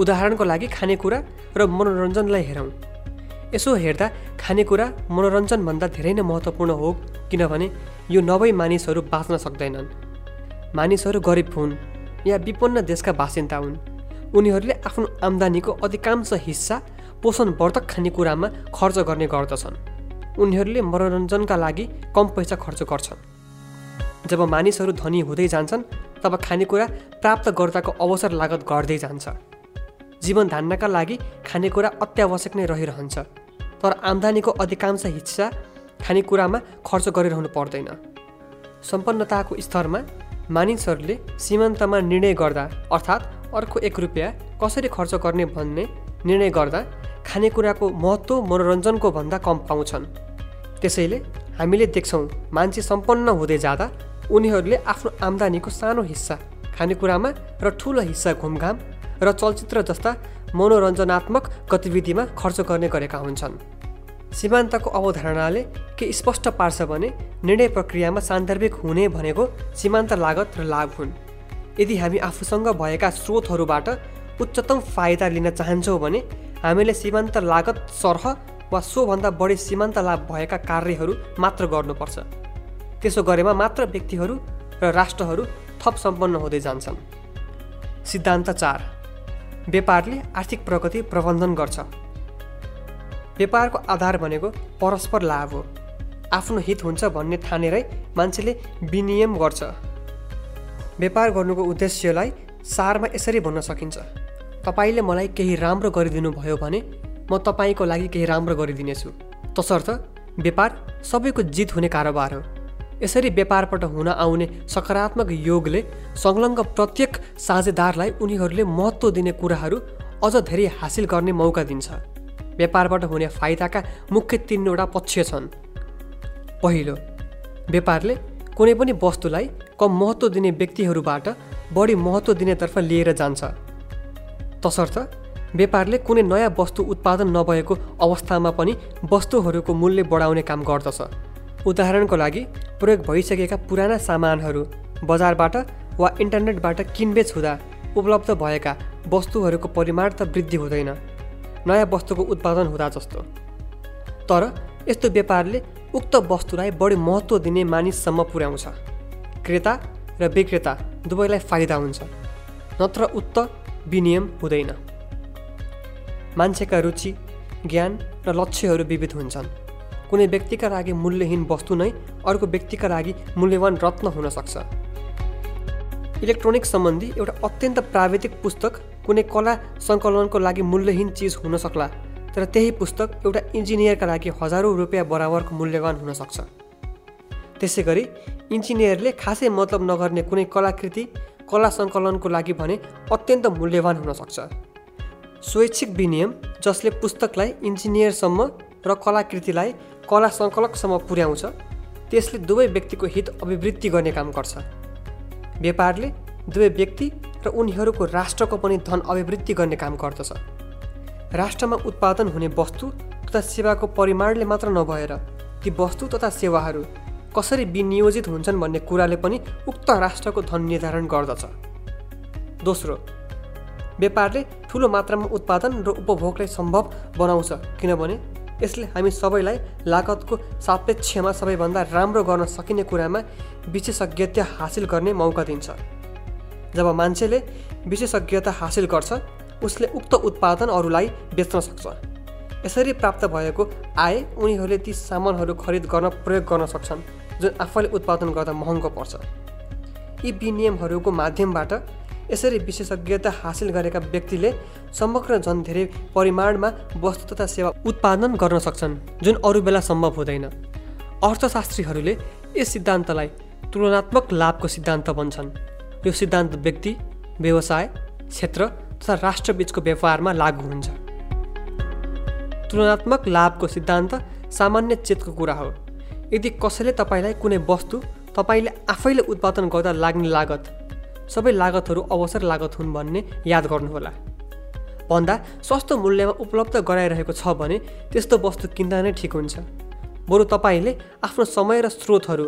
उदाहरणको लागि खानेकुरा र मनोरञ्जनलाई हेरौँ। यसो हेर्दा खानेकुरा मनोरञ्जनभन्दा धेरै नै महत्त्वपूर्ण हो किनभने यो नभई मानिसहरू बाँच्न सक्दैनन्। मानिसहरू गरिब हुन् या विपन्न देशका बासिन्दा हुन्। उनीहरूले आफ्नो आम्दानीको अधिकांश हिस्सा पोषणवर्धक खानेकुरामा खर्च गर्ने गर्दछन्। उनीहरूले मनोरञ्जनका लागि कम पैसा खर्च गर्छन्। जब मानिसहरू धनी हुँदै जान्छन् तब खानेकुरा प्राप्त गर्दाको अवसर लागत घट्दै जान्छ। जीवन धान्नका लागि खानेकुरा अत्यावश्यक नै रहिरहन्छ। तर आम्दानीको अधिकांश हिस्सा खानेकुरामा खर्च गरिरहनु पर्दैन। सम्पन्नताको स्तरमा मानिसहरूले सीमान्तमा निर्णय गर्दा अर्थात् अर्को एक रुपियाँ कसरी खर्च गर्ने भन्ने निर्णय गर्दा खानेकुराको महत्त्व मनोरञ्जनको भन्दा कम पाउँछन्। त्यसैले हामीले देख्छौँ मान्छे सम्पन्न हुँदै जाँदा उनीहरूले आफ्नो आम्दानीको सानो हिस्सा खानेकुरामा र ठुलो हिस्सा घुमघाम र चलचित्र जस्ता मनोरञ्जनात्मक गतिविधिमा खर्च गर्ने गरेका हुन्छन्। सीमान्तको अवधारणाले के स्पष्ट पार्छ भने निर्णय प्रक्रियामा सान्दर्भिक हुने भनेको सीमान्त लागत र लाभ हुन्। यदि हामी आफूसँग भएका स्रोतहरूबाट उच्चतम फाइदा लिन चाहन्छौँ भने हामीले सीमान्त लागत सरह वा सोभन्दा बढी सीमान्त लाभ भएका कार्यहरू मात्र गर्नुपर्छ। त्यसो गरेमा मात्र व्यक्तिहरू र राष्ट्रहरू थप सम्पन्न हुँदै जान्छन्। सिद्धान्त चार। व्यापारले आर्थिक प्रगति प्रबन्धन गर्छ। व्यापारको आधार भनेको परस्पर लाभ हो। आफ्नो हित हुन्छ भन्ने ठानेरै मान्छेले विनियम गर्छ। व्यापार गर्नुको उद्देश्यलाई सारमा यसरी भन्न सकिन्छ। तपाईँले मलाई केही राम्रो गरिदिनु भयो भने म तपाईँको लागि केही राम्रो गरिदिनेछु। तसर्थ व्यापार सबैको जित हुने कारोबार हो। यसरी व्यापारबाट हुन आउने सकारात्मक योगले संलग्न प्रत्येक साझेदारलाई उनीहरूले महत्त्व दिने कुराहरू अझ धेरै हासिल गर्ने मौका दिन्छ। व्यापारबाट हुने फाइदाका मुख्य तिनवटा पक्ष छन्। पहिलो व्यापारले कुनै पनि वस्तुलाई कम महत्त्व दिने व्यक्तिहरूबाट बढी महत्त्व दिनेतर्फ लिएर जान्छ। तसर्थ व्यापारले कुनै नयाँ वस्तु उत्पादन नभएको अवस्थामा पनि वस्तुहरूको मूल्य बढाउने काम गर्दछ। उदाहरणको लागि प्रयोग भइसकेका पुराना सामानहरू बजारबाट वा इन्टरनेटबाट किनबेच हुँदा उपलब्ध भएका वस्तुहरूको परिमाण त वृद्धि हुँदैन। नयाँ वस्तुको उत्पादन हुँदा जस्तो। तर यस्तो व्यापारले उक्त वस्तुलाई बढी महत्त्व दिने मानिससम्म पुर्याउँछ। क्रेता र विक्रेता दुवैलाई फाइदा हुन्छ नत्र उक्त विनियम हुँदैन। मान्छेका रुचि ज्ञान र लक्ष्यहरू विविध हुन्छन्। कुनै व्यक्तिका लागि मूल्यहीन वस्तु नै अर्को व्यक्तिका लागि मूल्यवान रत्न हुन सक्छ। इलेक्ट्रोनिक सम्बन्धी एउटा अत्यन्त प्राविधिक पुस्तक कुनै कला सङ्कलनको लागि मूल्यहीन चिज हुन सक्ला तर त्यही पुस्तक एउटा इन्जिनियरका लागि हजारौँ रुपियाँ बराबरको मूल्यवान हुन सक्छ। त्यसै गरी इन्जिनियरले खासै मतलब नगर्ने कुनै कलाकृति कला सङ्कलनको लागि भने अत्यन्त मूल्यवान हुन सक्छ। स्वैच्छिक विनियम जसले पुस्तकलाई इन्जिनियरसम्म र कलाकृतिलाई कला सङ्कलकसम्म पुर्याउँछ त्यसले दुवै व्यक्तिको हित अभिवृद्धि गर्ने काम गर्छ। व्यापारले दुवै व्यक्ति र उनीहरूको राष्ट्रको पनि धन अभिवृद्धि गर्ने काम गर्दछ। राष्ट्रमा उत्पादन हुने वस्तु तथा सेवाको परिमाणले मात्र नभएर ती वस्तु तथा सेवाहरू कसरी विनियोजित हुन्छन् भन्ने कुराले पनि उक्त राष्ट्रको धन निर्धारण गर्दछ। दोस्रो व्यापारले ठुलो मात्रामा उत्पादन र उपभोगलाई सम्भव बनाउँछ किनभने यसले हामी सबैलाई लागतको सापेक्षमा सबैभन्दा राम्रो गर्न सकिने कुरामा विशेषज्ञता हासिल गर्ने मौका दिन्छ। जब मान्छेले विशेषज्ञता हासिल गर्छ उसले उक्त उत्पादन अरूलाई बेच्न सक्छ। यसरी प्राप्त भएको आय उनीहरूले ती सामानहरू खरिद गर्न प्रयोग गर्न सक्छन् जुन आफैले उत्पादन गर्दा महँगो पर्छ। यी विनियमहरूको माध्यमबाट यसरी विशेषज्ञता हासिल गरेका व्यक्तिले समग्र झन् धेरै परिमाणमा वस्तु तथा सेवा उत्पादन गर्न सक्छन् जुन अरू बेला सम्भव हुँदैन। अर्थशास्त्रीहरूले यस सिद्धान्तलाई तुलनात्मक लाभको सिद्धान्त भन्छन्। यो सिद्धान्त व्यक्ति व्यवसाय क्षेत्र तथा राष्ट्रबिचको व्यापारमा लागू हुन्छ। तुलनात्मक लाभको सिद्धान्त सामान्य चेतको कुरा हो। यदि कसैले तपाईँलाई कुनै वस्तु तपाईँले आफैले उत्पादन गर्दा लाग्ने लागत सबै लागतहरू अवसर लागत हुन् भन्ने याद गर्नुहोला। भन्दा सस्तो मूल्यमा उपलब्ध गराइरहेको छ भने त्यस्तो वस्तु किन्दा नै ठिक हुन्छ। बरु तपाईँले आफ्नो समय र स्रोतहरू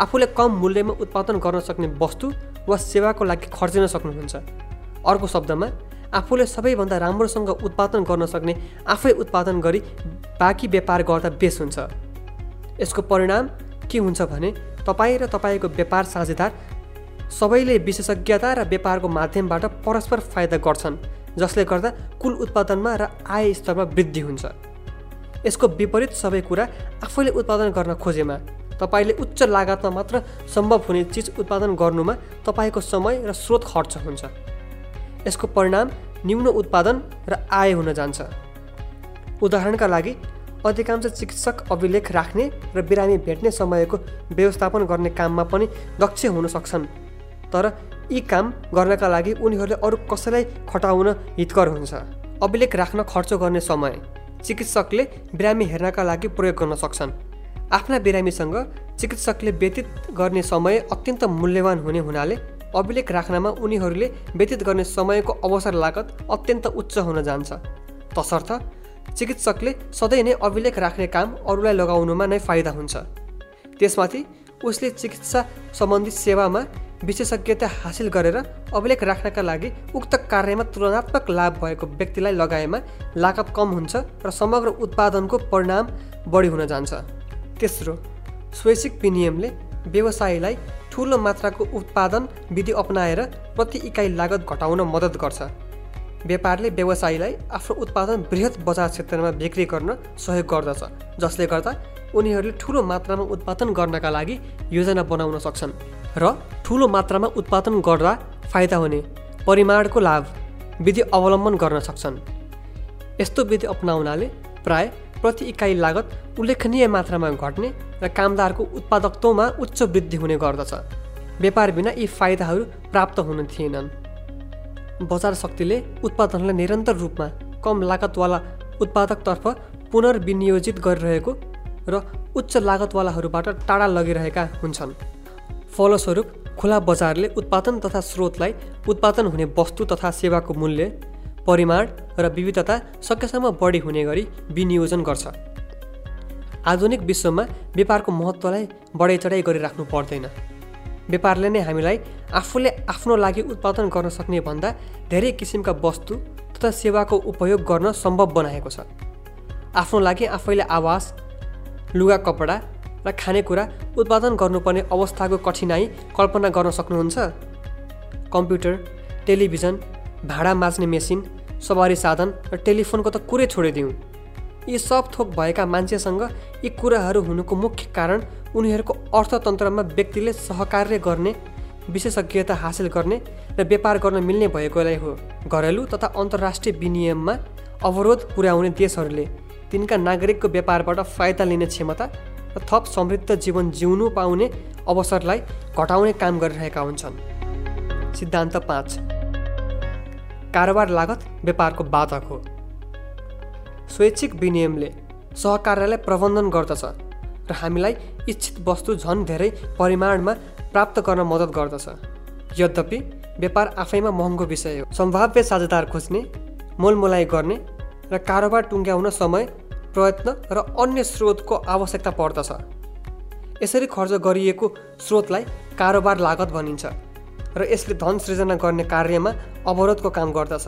आफूले कम मूल्यमा उत्पादन गर्न सक्ने वस्तु वा सेवाको लागि खर्चिन सक्नुहुन्छ। अर्को शब्दमा आफूले सबैभन्दा राम्रोसँग उत्पादन गर्न सक्ने आफै उत्पादन गरी बाँकी व्यापार गर्दा बेस हुन्छ। यसको परिणाम के हुन्छ भने तपाईँ र तपाईँको व्यापार साझेदार सबैले विशेषज्ञता र व्यापारको माध्यमबाट परस्पर फाइदा गर्छन् जसले गर्दा कुल उत्पादनमा र आय स्तरमा वृद्धि हुन्छ। यसको विपरीत सबै कुरा आफैले उत्पादन गर्न खोजेमा। तपाईँले उच्च लागतमा मात्र सम्भव हुने चिज उत्पादन गर्नुमा तपाईँको समय र स्रोत खर्च हुन्छ। यसको परिणाम न्यून उत्पादन र आय हुन जान्छ। उदाहरणका लागि अधिकांश चिकित्सक अभिलेख राख्ने र बिरामी भेट्ने समयको व्यवस्थापन गर्ने काममा पनि दक्ष हुन सक्छन्। तर यी काम गर्नका लागि उनीहरूले अरू कसैलाई खटाउन हितकर हुन्छ। अभिलेख राख्न खर्च गर्ने समय चिकित्सकले बिरामी हेर्नका लागि प्रयोग गर्न सक्छन्। आफ्ना बिरामीसँग चिकित्सकले व्यतीत गर्ने समय अत्यन्त मूल्यवान हुने हुनाले अभिलेख राख्नमा उनीहरूले व्यतीत गर्ने समयको अवसर लागत अत्यन्त उच्च हुन जान्छ। तसर्थ चिकित्सकले सधैँ नै अभिलेख राख्ने काम अरूलाई लगाउनुमा नै फाइदा हुन्छ। त्यसमाथि उसले चिकित्सा सम्बन्धी सेवामा विशेषज्ञता हासिल गरेर अभिलेख राख्नका लागि उक्त कार्यमा तुलनात्मक लाभ भएको व्यक्तिलाई लगाएमा लागत कम हुन्छ र समग्र उत्पादनको परिणाम बढी हुन जान्छ। तेस्रो स्वैच्छिक विनियमले व्यवसायीलाई ठुलो मात्राको उत्पादन विधि अप्नाएर प्रति इकाइ लागत घटाउन मद्दत गर्छ। व्यापारले व्यवसायीलाई आफ्नो उत्पादन बृहत बजार क्षेत्रमा बिक्री गर्न सहयोग गर्दछ जसले गर्दा उनीहरूले ठुलो मात्रामा उत्पादन गर्नका लागि योजना बनाउन सक्छन् र ठुलो मात्रामा उत्पादन गर्दा फाइदा हुने परिमाणको लाभ विधि अवलम्बन गर्न सक्छन्। यस्तो विधि अपनाउनाले प्राय प्रति इकाइ लागत उल्लेखनीय मात्रामा घट्ने र कामदारको उत्पादकत्वमा उच्च वृद्धि हुने गर्दछ। व्यापार बिना यी फाइदाहरू प्राप्त हुन थिएनन्। बजार शक्तिले उत्पादनलाई निरन्तर रूपमा कम लागतवाला उत्पादकतर्फ पुनर्विनियोजित गरिरहेको र उच्च लागतवालाहरूबाट टाढा लगिरहेका हुन्छन्। फलस्वरूप खुला बजारले उत्पादन तथा स्रोतलाई उत्पादन हुने वस्तु तथा सेवाको मूल्य परिमाण र विविधता सकेसम्म बढी हुने गरी विनियोजन गर्छ। आधुनिक विश्वमा व्यापारको महत्त्वलाई बढाइ चढाइ गरिराख्नु पर्दैन। व्यापारले नै हामीलाई आफूले आफ्नो लागि उत्पादन गर्न सक्ने भन्दा धेरै किसिमका वस्तु तथा सेवाको उपयोग गर्न सम्भव बनाएको छ। आफ्नो लागि आफैले आवास लुगा कपडा र खानेकुरा उत्पादन गर्नुपर्ने अवस्थाको कठिनाइ कल्पना गर्न सक्नुहुन्छ? कम्प्युटर टेलिभिजन भाँडा माझ्ने मेसिन सवारी साधन र टेलिफोनको त कुरै छोडिदिउँ। यी सब थोक भएका मान्छेसँग यी कुराहरू हुनुको मुख्य कारण उनीहरूको अर्थतन्त्रमा व्यक्तिले सहकार्य गर्ने विशेषज्ञता हासिल गर्ने र व्यापार गर्न मिल्ने भएकोलाई हो। घरेलु तथा अन्तर्राष्ट्रिय विनियममा अवरोध पुर्याउने देशहरूले तिनका नागरिकको व्यापारबाट फाइदा लिने क्षमता र थप समृद्ध जीवन जिउनु पाउने अवसरलाई घटाउने काम गरिरहेका हुन्छन्। सिद्धान्त पाँच। कारोबार लागत व्यापारको बाधक हो। स्वैच्छिक विनियमले सहकार्यलाई प्रबन्धन गर्दछ र हामीलाई इच्छित वस्तु झन् धेरै परिमाणमा प्राप्त गर्न मद्दत गर्दछ। यद्यपि व्यापार आफैमा महँगो विषय हो। सम्भाव्य साझेदार खोज्ने मोलमोलाइ गर्ने र कारोबार टुङ्ग्याउन समय प्रयत्न र अन्य स्रोतको आवश्यकता पर्दछ। यसरी खर्च गरिएको स्रोतलाई कारोबार लागत भनिन्छ। र यसले धन सृजना गर्ने कार्यमा अवरोधको काम गर्दछ।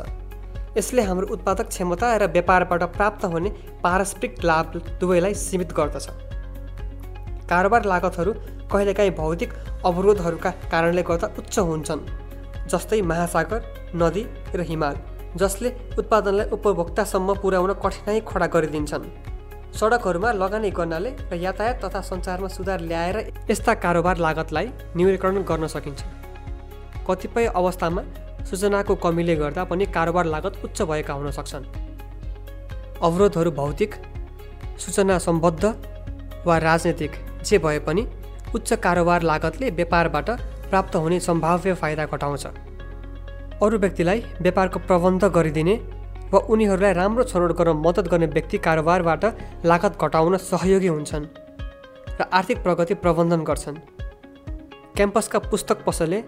यसले हाम्रो उत्पादक क्षमता र व्यापारबाट प्राप्त हुने पारस्परिक लाभ दुवैलाई सीमित गर्दछ। कारोबार लागतहरू कहिलेकाहीँ भौतिक अवरोधहरूका कारणले गर्दा उच्च हुन्छन् जस्तै महासागर नदी र हिमाल जसले उत्पादनलाई उपभोक्तासम्म पुर्याउन कठिनाइ खडा गरिदिन्छन्। सडकहरूमा लगानी गर्नाले र यातायात तथा सञ्चारमा सुधार ल्याएर यस्ता कारोबार लागतलाई न्यूनीकरण गर्न सकिन्छ। कतिपय अवस्थामा सूचनाको कमीले गर्दा पनि कारोबार लागत उच्च भएका हुन सक्छन्। अवरोधहरू भौतिक सूचना सम्बद्ध वा राजनैतिक जे भए पनि उच्च कारोबार लागतले व्यापारबाट प्राप्त हुने सम्भाव्य फाइदा घटाउँछ। अरू व्यक्तिलाई व्यापारको प्रबन्ध गरिदिने वा उनीहरूलाई राम्रो छनौट गर्न मद्दत गर्ने व्यक्ति कारोबारबाट लागत घटाउन सहयोगी हुन्छन् र आर्थिक प्रगति प्रबन्धन गर्छन्। क्याम्पसका पुस्तक पसलले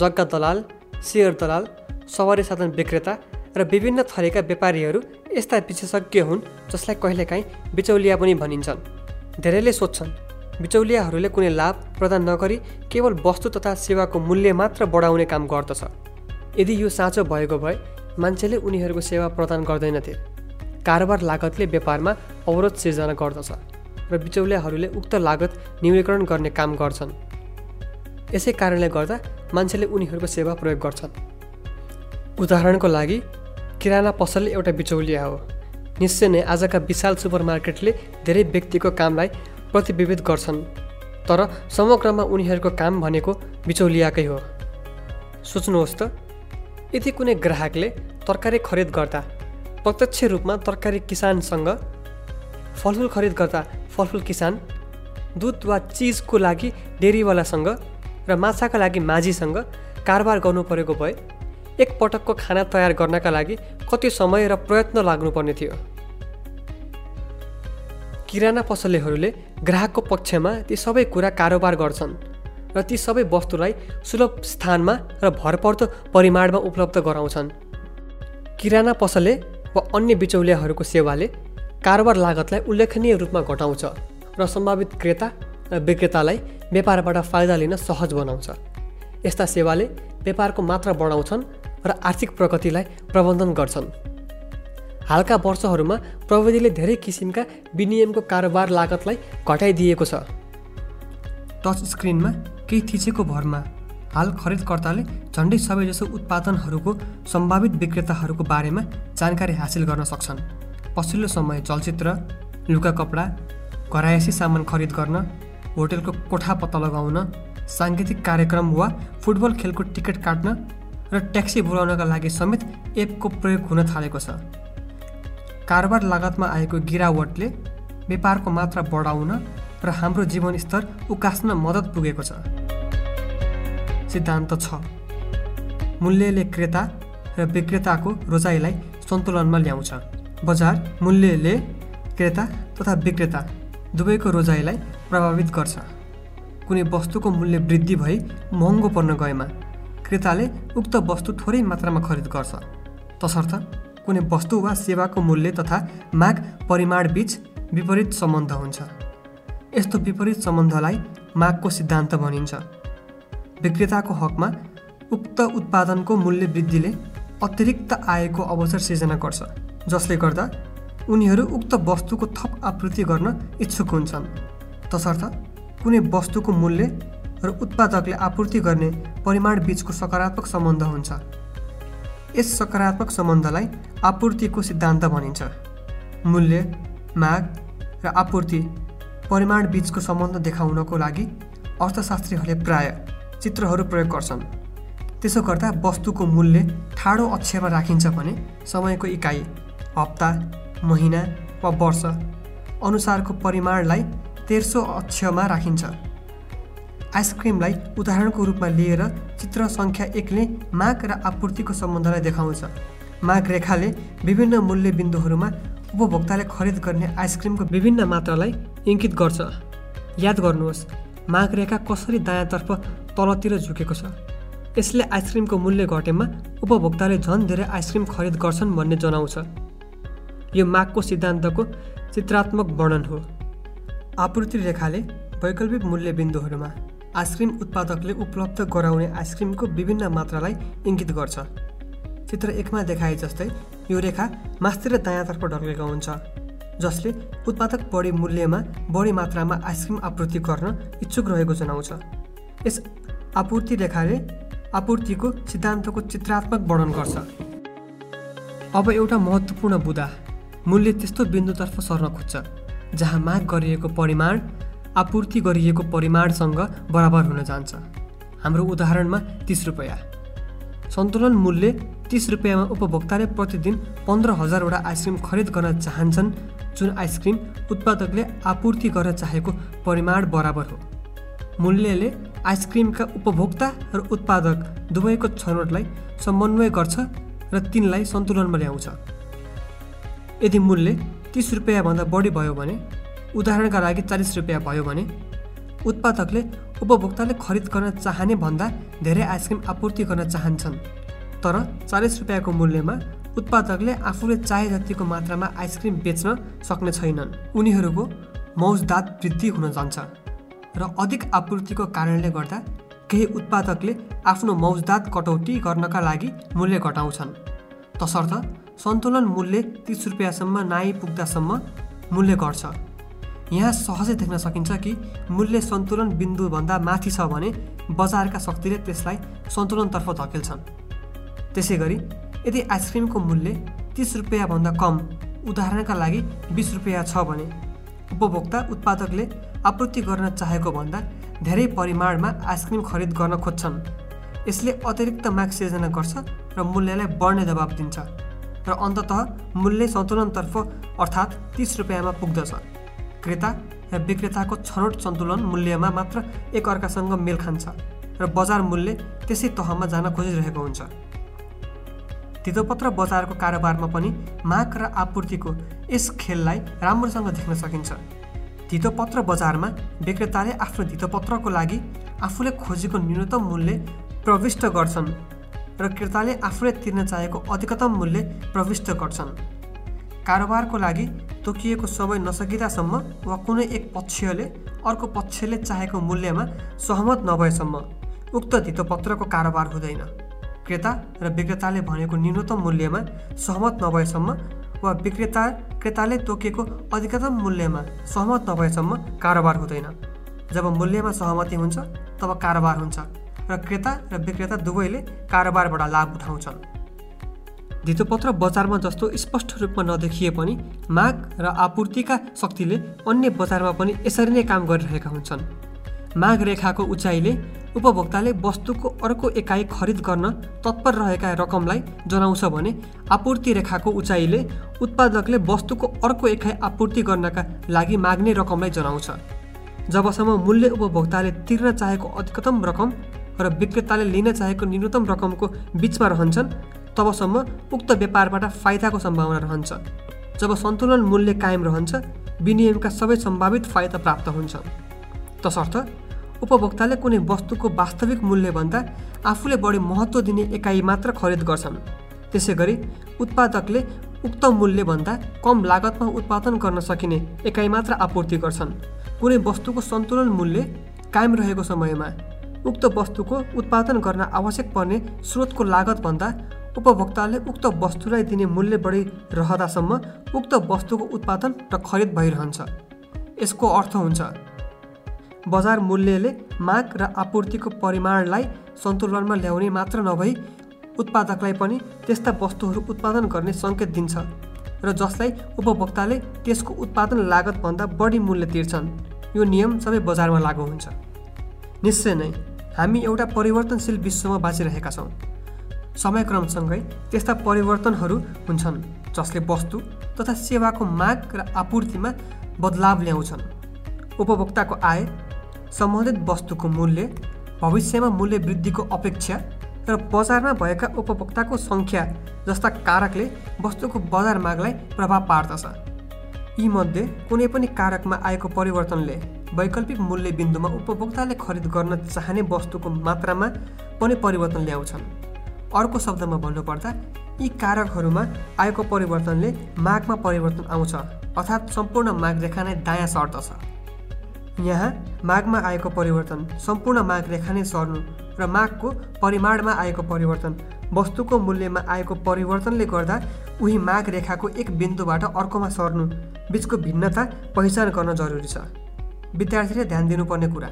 जग्गा दलाल सेयर दलाल सवारी साधन विक्रेता र विभिन्न थरीका व्यापारीहरू यस्ता विशेषज्ञ हुन् जसलाई कहिलेकाहीँ बिचौलिया पनि भनिन्छन्। धेरैले सोध्छन् बिचौलियाहरूले कुनै लाभ प्रदान नगरी केवल वस्तु तथा सेवाको मूल्य मात्र बढाउने काम गर्दछ। यदि यो साँचो भएको भए मान्छेले उनीहरूको सेवा प्रदान गर्दैनथे। कारोबार लागतले व्यापारमा अवरोध सिर्जना गर्दछ र बिचौलियाहरूले उक्त लागत न्यूनीकरण गर्ने काम गर्छन्। यसै कारणले गर्दा मान्छेले उनीहरूको सेवा प्रयोग गर्छन्। उदाहरणको लागि किराना पसलले एउटा बिचौलिया हो। निश्चय नै आजका विशाल सुपरमार्केटले धेरै व्यक्तिको कामलाई प्रतिबिम्बित गर्छन् तर समग्रमा उनीहरूको काम भनेको बिचौलियाकै हो। सोच्नुहोस् त यदि कुनै ग्राहकले तरकारी खरिद गर्दा प्रत्यक्ष रूपमा तरकारी किसानसँग फलफुल खरिद गर्दा फलफुल किसान दुध वा चिजको लागि डेरीवालासँग र माछाका लागि माझीसँग कारोबार गर्नु परेको भए एकपटकको खाना तयार गर्नका लागि कति समय र प्रयत्न लाग्नुपर्ने थियो। किराना पसलेहरूले ग्राहकको पक्षमा ती सबै कुरा कारोबार गर्छन् र ती सबै वस्तुलाई सुलभ स्थानमा र भरपर्दो परिमाणमा उपलब्ध गराउँछन्। किराना पसले वा अन्य बिचौलियाहरूको सेवाले कारोबार लागतलाई उल्लेखनीय रूपमा घटाउँछ र सम्भावित क्रेता र विक्रेतालाई व्यापारबाट फाइदा लिन सहज बनाउँछ। यस्ता सेवाले व्यापारको मात्रा बढाउँछन् र आर्थिक प्रगतिलाई प्रबन्धन गर्छन्। हालका वर्षहरूमा प्रविधिले धेरै किसिमका विनियमको कारोबार लागतलाई घटाइदिएको छ। टच स्क्रिनमा केही थिचेको भरमा हाल खरिदकर्ताले झन्डै सबैजसो उत्पादनहरूको सम्भावित विक्रेताहरूको बारेमा जानकारी हासिल गर्न सक्छन्। पछिल्लो समय चलचित्र लुगा कपडा घरायसी सामान खरिद गर्न होटेलको कोठा पत्ता लगाउन साङ्गीतिक कार्यक्रम वा फुटबल खेलको टिकट काट्न र ट्याक्सी बोलाउनका लागि समेत एपको प्रयोग हुन थालेको छ। कारोबार लागतमा आएको गिरावटले व्यापारको मात्रा बढाउन र हाम्रो जीवनस्तर उकास्न मद्दत पुगेको छ। सिद्धान्त छ। मूल्यले क्रेता र विक्रेताको रोजाइलाई सन्तुलनमा ल्याउँछ। बजार मूल्यले क्रेता तथा विक्रेता दुवैको रोजाइलाई प्रभावित गर्छ। कुनै वस्तुको मूल्य वृद्धि भई महँगो पर्न गएमा क्रेताले उक्त वस्तु थोरै मात्रामा खरिद गर्छ। तसर्थ कुनै वस्तु वा सेवाको मूल्य तथा माग परिमाण बिच विपरीत सम्बन्ध हुन्छ। यस्तो विपरीत सम्बन्धलाई मागको सिद्धान्त भनिन्छ। विक्रेताको हकमा उक्त उत्पादनको मूल्य वृद्धिले अतिरिक्त आयको अवसर सिर्जना गर्छ जसले गर्दा उनीहरू उक्त वस्तुको थप आपूर्ति गर्न इच्छुक हुन्छन्। तसर्थ कुनै वस्तुको मूल्य र उत्पादकले आपूर्ति गर्ने परिमाण बिचको सकारात्मक सम्बन्ध हुन्छ। यस सकारात्मक सम्बन्धलाई आपूर्तिको सिद्धान्त भनिन्छ। मूल्य माग र आपूर्ति परिमाण बिचको सम्बन्ध देखाउनको लागि अर्थशास्त्रीहरूले प्राय चित्रहरू प्रयोग गर्छन्। त्यसो गर्दा वस्तुको मूल्य ठाडो अक्षरमा राखिन्छ भने समयको इकाइ हप्ता महिना वा वर्ष अनुसारको परिमाणलाई तेर्सो अक्षमा राखिन्छ। आइसक्रिमलाई उदाहरणको रूपमा लिएर चित्र सङ्ख्या एकले माग र आपूर्तिको सम्बन्धलाई देखाउँछ। माग रेखाले विभिन्न मूल्य बिन्दुहरूमा उपभोक्ताले खरिद गर्ने आइसक्रिमको विभिन्न मात्रालाई इङ्कित गर्छ। याद गर्नुहोस् माग रेखा कसरी दायाँतर्फ तलतिर झुकेको छ। यसले आइसक्रिमको मूल्य घटेमा उपभोक्ताले झन् धेरै आइसक्रिम खरिद गर्छन् भन्ने जनाउँछ। यो मागको सिद्धान्तको चित्रात्मक वर्णन हो। आपूर्ति रेखाले वैकल्पिक मूल्य बिन्दुहरूमा आइसक्रिम उत्पादकले उपलब्ध गराउने आइसक्रिमको विभिन्न मात्रालाई इङ्गित गर्छ। चित्र एकमा देखाए जस्तै यो रेखा मास्तिर दायाँतर्फ ढल्केको हुन्छ जसले उत्पादक बढी मूल्यमा बढी मात्रामा आइसक्रिम आपूर्ति गर्न इच्छुक रहेको जनाउँछ। यस आपूर्ति रेखाले आपूर्तिको सिद्धान्तको चित्रात्मक वर्णन गर्छ। अब एउटा महत्त्वपूर्ण बुदा मूल्य त्यस्तो बिन्दुतर्फ सर्न खोज्छ। जहाँ माग गरिएको परिमाण आपूर्ति गरिएको परिमाणसँग बराबर हुन जान्छ। हाम्रो उदाहरणमा तिस रुपियाँ। सन्तुलन मूल्य तिस रुपियाँमा उपभोक्ताले प्रतिदिन पन्ध्र हजारवटा आइसक्रिम खरिद गर्न चाहन्छन् जुन आइसक्रिम उत्पादकले आपूर्ति गर्न चाहेको परिमाण बराबर हो। मूल्यले आइसक्रिमका उपभोक्ता र उत्पादक दुवैको छनौटलाई समन्वय गर्छ र तिनलाई सन्तुलनमा ल्याउँछ। यदि मूल्य तिस रुपियाँभन्दा बढी भयो भने उदाहरणका लागि चालिस रुपियाँ भयो भने उत्पादकले उपभोक्ताले खरिद गर्न चाहने भन्दा धेरै आइसक्रिम आपूर्ति गर्न चाहन्छन्। तर चालिस रुपियाँको मूल्यमा उत्पादकले आफूले चाहे जतिको मात्रामा आइसक्रिम बेच्न सक्ने छैनन्। उनीहरूको मौजदात वृद्धि हुन जान्छ र अधिक आपूर्तिको कारणले गर्दा केही उत्पादकले आफ्नो मौजदात कटौती गर्नका लागि मूल्य घटाउँछन्। तसर्थ सन्तुलन मूल्य तिस रुपियाँसम्म नआइपुग्दासम्म मूल्य घट्छ। यहाँ सहजै देख्न सकिन्छ कि मूल्य सन्तुलन बिन्दुभन्दा माथि छ भने बजारका शक्तिले त्यसलाई सन्तुलनतर्फ धकेल्छन्। त्यसै गरी यदि आइसक्रिमको मूल्य तिस रुपियाँभन्दा कम उदाहरणका लागि बिस रुपियाँ छ भने उपभोक्ता उत्पादकले आपूर्ति गर्न चाहेको भन्दा धेरै परिमाणमा आइसक्रिम खरिद गर्न खोज्छन्। यसले अतिरिक्त माग सिर्जना गर्छ र मूल्यलाई बढ्ने दबाब दिन्छ। र अन्तत मूल्य सन्तुलनतर्फ अर्थात् तिस रुपियाँमा पुग्दछ। क्रेता र विक्रेताको छनौट सन्तुलन मूल्यमा मात्र एकअर्कासँग मेल खान्छ र बजार मूल्य त्यसै तहमा जान खोजिरहेको हुन्छ। धितोपत्र बजारको कारोबारमा पनि माग र आपूर्तिको यस खेललाई राम्रोसँग देख्न सकिन्छ। धितोपत्र बजारमा विक्रेताले आफ्नो धितोपत्रको लागि आफूले खोजेको न्यूनतम मूल्य प्रविष्ट गर्छन्। र क्रेताले आफूले तिर्न चाहेको अधिकतम मूल्य प्रविष्ट गर्छन्। कारोबारको लागि तोकिएको सबै नसकिँदासम्म वा कुनै एक पक्षले अर्को पक्षले चाहेको मूल्यमा सहमत नभएसम्म उक्त धितोपत्रको कारोबार हुँदैन। क्रेता र विक्रेताले भनेको न्यूनतम मूल्यमा सहमत नभएसम्म वा विक्रेता क्रेताले तोकेको अधिकतम मूल्यमा सहमत नभएसम्म कारोबार हुँदैन। जब मूल्यमा सहमति हुन्छ तब कारोबार हुन्छ। र क्रेता र विक्रेता दुवैले कारोबारबाट लाभ उठाउँछन्। धितोपत्र बजारमा जस्तो स्पष्ट रूपमा नदेखिए पनि माग र आपूर्तिका शक्तिले अन्य बजारमा पनि यसरी नै काम गरिरहेका हुन्छन्। माग रेखाको उचाइले उपभोक्ताले वस्तुको अर्को एकाइ खरिद गर्न तत्पर रहेका रकमलाई जनाउँछ भने आपूर्ति रेखाको उचाइले उत्पादकले वस्तुको अर्को एकाइ आपूर्ति गर्नका लागि माग्ने रकमलाई जनाउँछ। जबसम्म मूल्य उपभोक्ताले तिर्न चाहेको अधिकतम रकम र विक्रेताले लिन चाहेको न्यूनतम रकमको बिचमा रहन्छन् तबसम्म उक्त व्यापारबाट फाइदाको सम्भावना रहन्छ। जब सन्तुलन मूल्य कायम रहन्छ विनियमका सबै सम्भावित फाइदा प्राप्त हुन्छ तसर्थ उपभोक्ताले कुनै वस्तुको वास्तविक मूल्यभन्दा आफूले बढी महत्त्व दिने एकाइ मात्र खरिद गर्छन्। त्यसै गरी उत्पादकले उक्त मूल्यभन्दा कम लागतमा उत्पादन गर्न सकिने एकाइ मात्र आपूर्ति गर्छन्। कुनै वस्तुको सन्तुलन मूल्य कायम रहेको समयमा उक्त वस्तुको उत्पादन गर्न आवश्यक पर्ने स्रोतको लागतभन्दा उपभोक्ताले उक्त वस्तुलाई दिने मूल्य बढी रहँदासम्म उक्त वस्तुको उत्पादन र खरिद भइरहन्छ। यसको अर्थ हुन्छ बजार मूल्यले माग र आपूर्तिको परिमाणलाई सन्तुलनमा ल्याउने मात्र नभई उत्पादकलाई पनि त्यस्ता वस्तुहरू उत्पादन गर्ने सङ्केत दिन्छ र जसलाई उपभोक्ताले त्यसको उत्पादन लागतभन्दा बढी मूल्य तिर्छन्। यो नियम सबै बजारमा लागू हुन्छ। निश्चय नै हामी एउटा परिवर्तनशील विश्वमा बाँचिरहेका छौँ। समयक्रमसँगै त्यस्ता परिवर्तनहरू हुन्छन् जसले वस्तु तथा सेवाको माग र आपूर्तिमा बदलाव ल्याउँछन्। उपभोक्ताको आय सम्बन्धित वस्तुको मूल्य भविष्यमा मूल्य वृद्धिको अपेक्षा र बजारमा भएका उपभोक्ताको सङ्ख्या जस्ता कारकले वस्तुको बजार मागलाई प्रभाव पार्दछ। यीमध्ये कुनै पनि कारकमा आएको परिवर्तनले वैकल्पिक मूल्य बिन्दुमा उपभोक्ताले खरिद गर्न चाहने वस्तुको मात्रामा पनि परिवर्तन ल्याउँछन्। अर्को शब्दमा भन्नुपर्दा यी कारकहरूमा आएको परिवर्तनले मागमा परिवर्तन आउँछ अर्थात् सम्पूर्ण माग रेखा नै दायाँ सर्दछ यहाँ मागमा आएको परिवर्तन सम्पूर्ण माग रेखा नै सर्नु र मागको परिमाणमा आएको परिवर्तन वस्तुको मूल्यमा आएको परिवर्तनले गर्दा उही माग रेखाको एक बिन्दुबाट अर्कोमा सर्नु बिचको भिन्नता पहिचान गर्न जरुरी छ। विद्यार्थीले ध्यान दिनुपर्ने कुरा।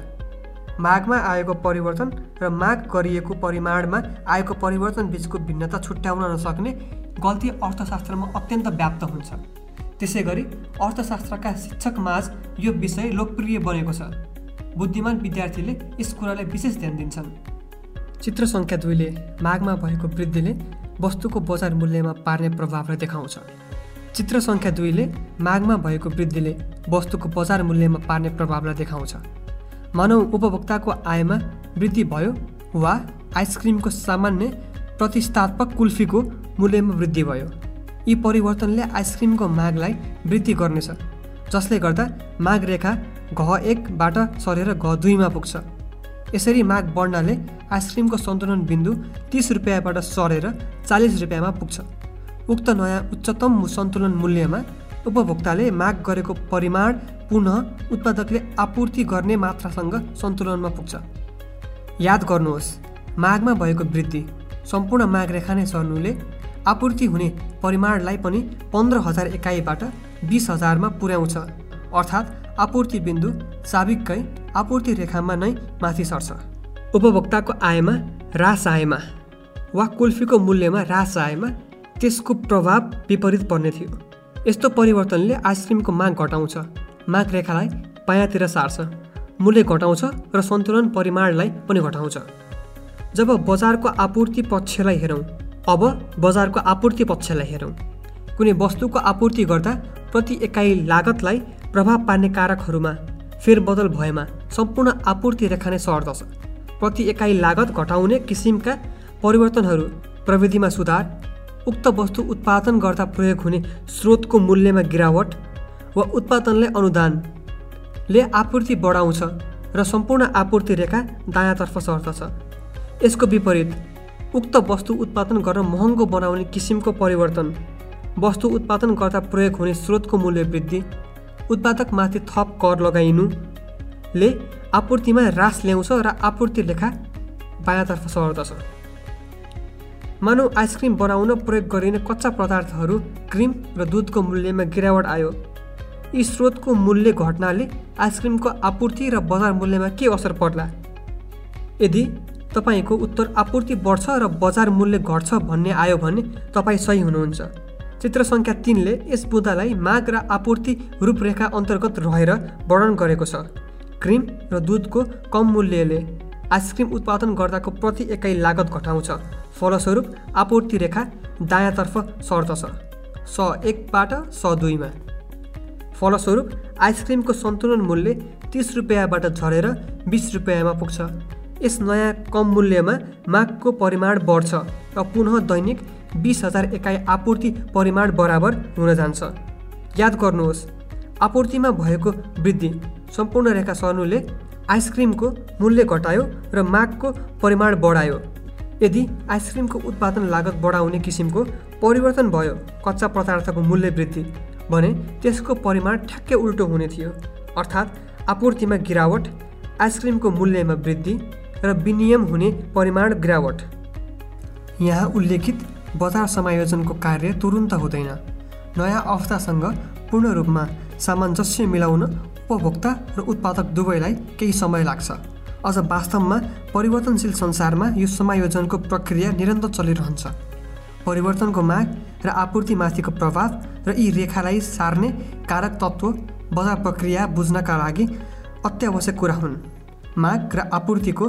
मागमा आएको परिवर्तन र माग गरिएको परिमाणमा आएको परिवर्तन बिचको भिन्नता छुट्याउन नसक्ने गल्ती अर्थशास्त्रमा अत्यन्त व्याप्त हुन्छ। त्यसै गरी अर्थशास्त्रका शिक्षक माझ यो विषय लोकप्रिय बनेको छ। बुद्धिमान विद्यार्थीले यस कुरालाई विशेष ध्यान दिन्छन्। चित्र सङ्ख्या दुईले मागमा भएको वृद्धिले वस्तुको बजार मूल्यमा पार्ने प्रभावलाई देखाउँछ। चित्र सङ्ख्या दुईले मागमा भएको वृद्धिले वस्तुको बजार मूल्यमा पार्ने प्रभावलाई देखाउँछ। मानव उपभोक्ताको आयमा वृद्धि भयो वा आइसक्रिमको सामान्य प्रतिष्ठात्मक कुल्फीको मूल्यमा वृद्धि भयो। यी परिवर्तनले आइसक्रिमको मागलाई वृद्धि गर्नेछ जसले गर्दा माग रेखा घ एकबाट सरेर घ दुईमा पुग्छ। यसरी माग बढ्नाले आइसक्रिमको सन्तुलन बिन्दु तिस रुपियाँबाट सरेर चालिस रुपियाँमा पुग्छ। उक्त नयाँ उच्चतम सन्तुलन मूल्यमा उपभोक्ताले माग गरेको परिमाण पुनः उत्पादकले आपूर्ति गर्ने मात्रासँग सन्तुलनमा पुग्छ। याद गर्नुहोस् मागमा भएको वृद्धि सम्पूर्ण माग रेखा नै सर्नुले आपूर्ति हुने परिमाणलाई पनि पन्ध्र हजार एकाइबाट बिस हजारमा पुर्याउँछ। अर्थात् आपूर्ति बिन्दु साविककै आपूर्ति रेखामा नै माथि सर्छ। उपभोक्ताको आयमा ह्रास आएमा वा कुल्फीको मूल्यमा ह्रास आएमा त्यसको प्रभाव विपरीत पर्ने थियो। यस्तो परिवर्तनले आइसक्रिमको माग घटाउँछ। माग रेखालाई पायाँतिर सार्छ। मूल्य घटाउँछ र सन्तुलन परिमाणलाई पनि घटाउँछ। जब बजारको आपूर्ति पक्षलाई हेरौँ अब बजारको आपूर्ति पक्षलाई हेरौँ। कुनै वस्तुको आपूर्ति गर्दा प्रति एकाइ लागतलाई प्रभाव पार्ने कारकहरूमा फेरबदल भएमा सम्पूर्ण आपूर्ति रेखा नै सर्दछ। प्रति एकाइ लागत घटाउने किसिमका परिवर्तनहरू प्रविधिमा सुधार उक्त वस्तु उत्पादन गर्दा प्रयोग हुने स्रोतको मूल्यमा गिरावट वा उत्पादनले अनुदानले आपूर्ति बढाउँछ र सम्पूर्ण आपूर्ति रेखा दायाँतर्फ सर्दछ। यसको विपरीत उक्त वस्तु उत्पादन गर्न महँगो बनाउने किसिमको परिवर्तन वस्तु उत्पादन गर्दा प्रयोग हुने स्रोतको मूल्य वृद्धि उत्पादकमाथि थप कर लगाइनुले आपूर्तिमा ह्रास ल्याउँछ र आपूर्ति रेखा बायाँतर्फ सर्दछ। मानव आइसक्रिम बनाउन प्रयोग गरिने कच्चा पदार्थहरू क्रिम र दुधको मूल्यमा गिरावट आयो। यी स्रोतको मूल्य घट्नाले आइसक्रिमको आपूर्ति र बजार मूल्यमा के असर पर्ला? यदि तपाईँको उत्तर आपूर्ति बढ्छ र बजार मूल्य घट्छ भन्ने आयो भने तपाईँ सही हुनुहुन्छ। चित्र सङ्ख्या तिनले यस बुदालाई माग र आपूर्ति रूपरेखा अन्तर्गत रहेर वर्णन गरेको छ। क्रिम र दुधको कम मूल्यले आइसक्रिम उत्पादन गर्दाको प्रति एकाइ लागत घटाउँछ। फलस्वरूप आपूर्ति रेखा दायाँतर्फ सर्दछ। स एकबाट स दुईमा। फलस्वरूप आइसक्रिमको सन्तुलन मूल्य तिस रुपियाँबाट झरेर बिस रुपियाँमा पुग्छ। यस नयाँ कम मूल्यमा मागको परिमाण बढ्छ र पुनः दैनिक बिस हजार एकाइ आपूर्ति परिमाण बराबर हुन जान्छ। याद गर्नुहोस् आपूर्तिमा भएको वृद्धि सम्पूर्ण रेखा सर्नुले आइसक्रिमको मूल्य घटायो र मागको परिमाण बढायो। यदि आइसक्रिमको उत्पादन लागत बढाउने किसिमको परिवर्तन भयो कच्चा पदार्थको मूल्य वृद्धि भने त्यसको परिमाण ठ्याक्कै उल्टो हुने थियो। अर्थात् आपूर्तिमा गिरावट आइसक्रिमको मूल्यमा वृद्धि र विनियम हुने परिमाण गिरावट। यहाँ उल्लेखित बजार समायोजनको कार्य तुरुन्त हुँदैन। नयाँ अवस्थासँग पूर्ण रूपमा सामञ्जस्य मिलाउन उपभोक्ता र उत्पादक दुवैलाई केही समय लाग्छ। अझ वास्तवमा परिवर्तनशील संसारमा यो समायोजनको प्रक्रिया निरन्तर चलिरहन्छ। परिवर्तनको माग र आपूर्तिमाथिको प्रभाव र यी रेखालाई सार्ने कारक तत्त्व बजार प्रक्रिया बुझ्नका लागि अत्यावश्यक कुरा हुन्। माग र आपूर्तिको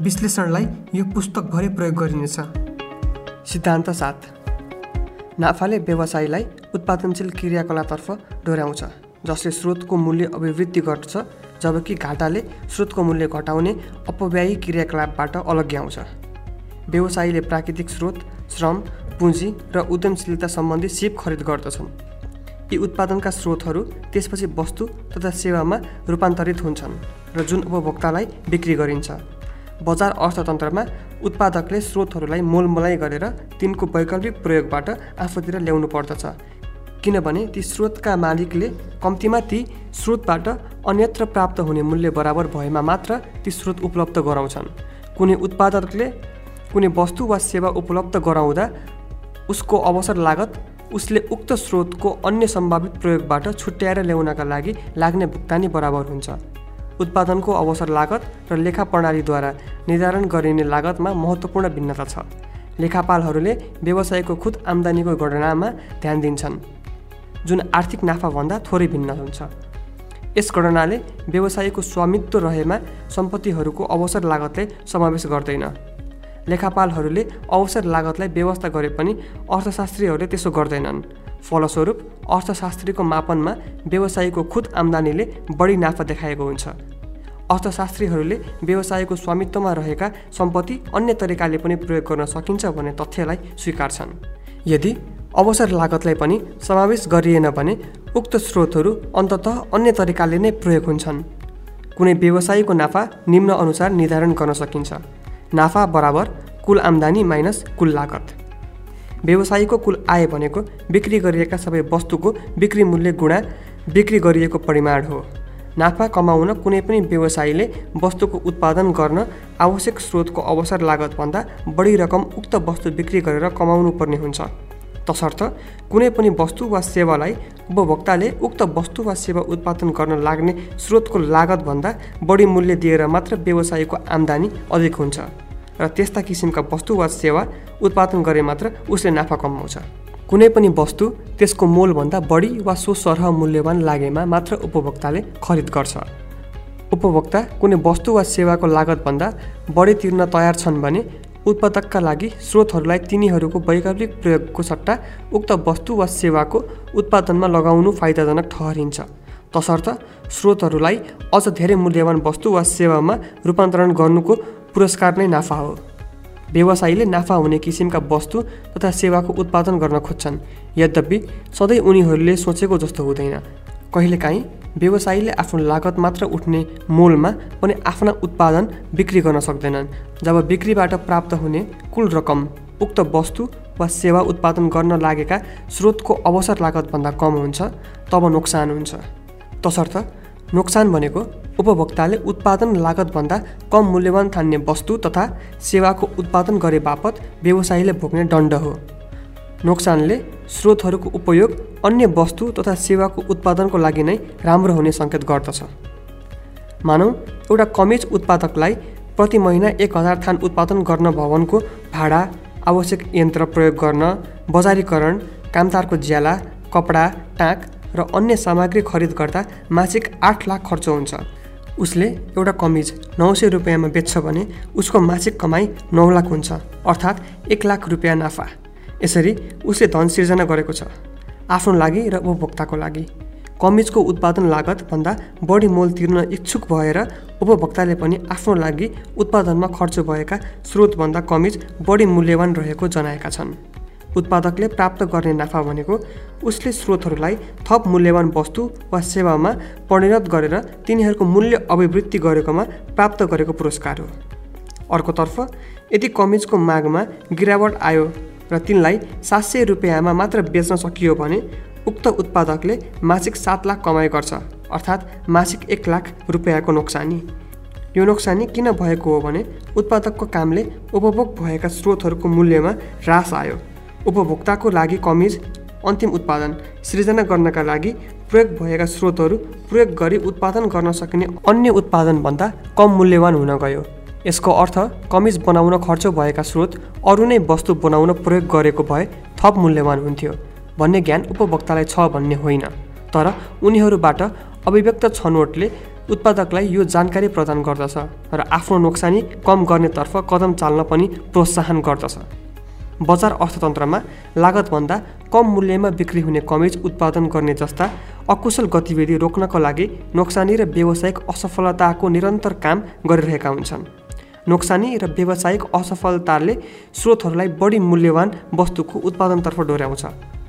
विश्लेषणलाई यो पुस्तकभरि प्रयोग गरिनेछ। सिद्धान्त साथ नाफाले व्यवसायलाई उत्पादनशील क्रियाकलापतर्फ डोर्याउँछ जसले स्रोतको मूल्य अभिवृद्धि गर्छ जबकि घाटाले स्रोतको मूल्य घटाउने अपव्ययी क्रियाकलापबाट अलग्याउँछ व्यवसायीले प्राकृतिक स्रोत श्रम पुँजी र उद्यमशीलता सम्बन्धी सिप खरिद गर्दछन्। यी उत्पादनका स्रोतहरू त्यसपछि वस्तु तथा सेवामा रूपान्तरित हुन्छन् र जुन उपभोक्तालाई बिक्री गरिन्छ। बजार अर्थतन्त्रमा उत्पादकले स्रोतहरूलाई मोलमोलाइ गरेर तिनको वैकल्पिक प्रयोगबाट आफूतिर ल्याउनु पर्दछ। किनभने ती स्रोतका मालिकले कम्तीमा ती स्रोतबाट अन्यत्र प्राप्त हुने मूल्य बराबर भएमा मात्र ती स्रोत उपलब्ध गराउँछन्। कुनै उत्पादकले कुनै वस्तु वा सेवा उपलब्ध गराउँदा उसको अवसर लागत उसले उक्त स्रोतको अन्य सम्भावित प्रयोगबाट छुट्याएर ल्याउनका लागि लाग्ने भुक्तानी बराबर हुन्छ। उत्पादनको अवसर लागत र लेखा प्रणालीद्वारा निर्धारण गरिने लागतमा महत्त्वपूर्ण भिन्नता छ। लेखापालहरूले व्यवसायको खुद आम्दानीको गणनामा ध्यान दिन्छन्। जुन आर्थिक नाफाभन्दा थोरै भिन्न हुन्छ। यस गणनाले व्यवसायको स्वामित्व रहेमा सम्पत्तिहरूको अवसर लागतले समावेश गर्दैन। लेखापालहरूले अवसर लागतलाई व्यवस्था गरे पनि अर्थशास्त्रीहरूले त्यसो गर्दैनन्। फलस्वरूप अर्थशास्त्रीको मापनमा व्यवसायीको खुद आम्दानीले बढी नाफा देखाएको हुन्छ। अर्थशास्त्रीहरूले व्यवसायको स्वामित्वमा रहेका सम्पत्ति अन्य तरिकाले पनि प्रयोग गर्न सकिन्छ भन्ने तथ्यलाई स्वीकार्छन्। यदि अवसर लागतलाई पनि समावेश गरिएन भने उक्त स्रोतहरू अन्तत अन्य तरिकाले नै प्रयोग हुन्छन्। कुनै व्यवसायीको नाफा निम्न अनुसार निर्धारण गर्न सकिन्छ। नाफा बराबर कुल आम्दानी माइनस कुल लागत। व्यवसायीको कुल आय भनेको बिक्री गरिएका सबै वस्तुको बिक्री मूल्य गुणा बिक्री गरिएको परिमाण हो। नाफा कमाउन कुनै पनि व्यवसायीले वस्तुको उत्पादन गर्न आवश्यक स्रोतको अवसर लागतभन्दा बढी रकम उक्त वस्तु बिक्री गरेर कमाउनु पर्ने हुन्छ। तसर्थ कुनै पनि वस्तु वा सेवालाई उपभोक्ताले उक्त वस्तु वा सेवा उत्पादन गर्न लाग्ने स्रोतको लागतभन्दा बढी मूल्य दिएर मात्र व्यवसायीको आम्दानी अधिक हुन्छ र त्यस्ता किसिमका वस्तु वा सेवा उत्पादन गरे मात्र उसले नाफा कमाउँछ। कुनै पनि वस्तु त्यसको मोलभन्दा बढी वा सो सरह मूल्यवान लागेमा मात्र उपभोक्ताले खरिद गर्छ। उपभोक्ता कुनै वस्तु वा सेवाको लागतभन्दा बढी तिर्न तयार छन् भने उत्पादकका लागि स्रोतहरूलाई तिनीहरूको वैकल्पिक प्रयोगको सट्टा उक्त वस्तु वा सेवाको उत्पादनमा लगाउनु फाइदाजनक ठहरिन्छ। तसर्थ स्रोतहरूलाई अझ धेरै मूल्यवान वस्तु वा सेवामा रूपान्तरण गर्नुको पुरस्कार नै नाफा हो। व्यवसायीले नाफा हुने किसिमका वस्तु तथा सेवाको उत्पादन गर्न खोज्छन्। यद्यपि सधैँ उनीहरूले सोचेको जस्तो हुँदैन। कहिलेकाहीँ व्यवसायीले आफ्नो लागत मात्र उठ्ने मोलमा पनि आफ्ना उत्पादन बिक्री गर्न सक्दैनन् जब बिक्रीबाट प्राप्त हुने कुल रकम उक्त वस्तु वा सेवा उत्पादन गर्न लागेका स्रोतको अवसर लागतभन्दा कम हुन्छ तब नोक्सान हुन्छ। तसर्थ नोक्सान भनेको उपभोक्ताले उत्पादन लागतभन्दा कम मूल्यवान ठान्ने वस्तु तथा सेवाको उत्पादन गरे बापत व्यवसायीले भोग्ने दण्ड हो। नोक्सानले स्रोतहरूको उपयोग अन्य वस्तु तथा सेवाको उत्पादनको लागि नै राम्रो हुने सङ्केत गर्दछ। मानौ एउटा कमिज उत्पादकलाई प्रति महिना एक हजार थान उत्पादन गर्न भवनको भाडा आवश्यक यन्त्र प्रयोग गर्न बजारीकरण कामतारको ज्याला कपडा टाँक र अन्य सामग्री खरिद गर्दा मासिक आठ लाख खर्च हुन्छ। उसले एउटा कमिज नौ सय रुपियाँमा बेच्छ भने उसको मासिक कमाइ नौ लाख हुन्छ अर्थात् एक लाख रुपियाँ नाफा। यसरी उसले धन सिर्जना गरेको छ आफ्नो लागि र उपभोक्ताको लागि। कमिजको उत्पादन लागतभन्दा बढी मोल तिर्न इच्छुक भएर उपभोक्ताले पनि आफ्नो लागि उत्पादनमा खर्च भएका स्रोतभन्दा कमिज बढी मूल्यवान रहेको जनाएका छन्। उत्पादकले प्राप्त गर्ने नाफा भनेको उसले स्रोतहरूलाई थप मूल्यवान वस्तु वा सेवामा परिणत गरेर तिनीहरूको मूल्य अभिवृद्धि गरेकोमा प्राप्त गरेको पुरस्कार हो। अर्कोतर्फ यदि कमिजको मागमा गिरावट आयो र तिनलाई सात सय रुपियाँमा मात्र बेच्न सकियो भने उक्त उत्पादकले मासिक सात लाख कमाइ गर्छ अर्थात् मासिक एक लाख रुपियाँको नोक्सानी। यो नोक्सानी किन भएको हो भने उत्पादकको कामले उपभोग भएका स्रोतहरूको मूल्यमा ह्रास आयो। उपभोक्ताको लागि कमिज अन्तिम उत्पादन सृजना गर्नका लागि प्रयोग भएका स्रोतहरू प्रयोग गरी उत्पादन गर्न सकिने अन्य उत्पादनभन्दा कम मूल्यवान हुन गयो। यसको अर्थ कमिज बनाउन खर्च भएका स्रोत अरू नै वस्तु बनाउन प्रयोग गरेको भए थप मूल्यवान हुन्थ्यो भन्ने ज्ञान उपभोक्तालाई छ भन्ने होइन। तर उनीहरूबाट अभिव्यक्त छनौटले उत्पादकलाई यो जानकारी प्रदान गर्दछ र आफ्नो नोक्सानी कम गर्नेतर्फ कदम चाल्न पनि प्रोत्साहन गर्दछ। बजार अर्थतन्त्रमा लागतभन्दा कम मूल्यमा बिक्री हुने कमिज उत्पादन गर्ने जस्ता अकुशल गतिविधि रोक्नको लागि नोक्सानी र व्यावसायिक असफलताको निरन्तर काम गरिरहेका हुन्छन्। नोक्सानी र व्यावसायिक असफलताले स्रोतहरूलाई बढी मूल्यवान वस्तुको उत्पादनतर्फ डोर्याउँछ।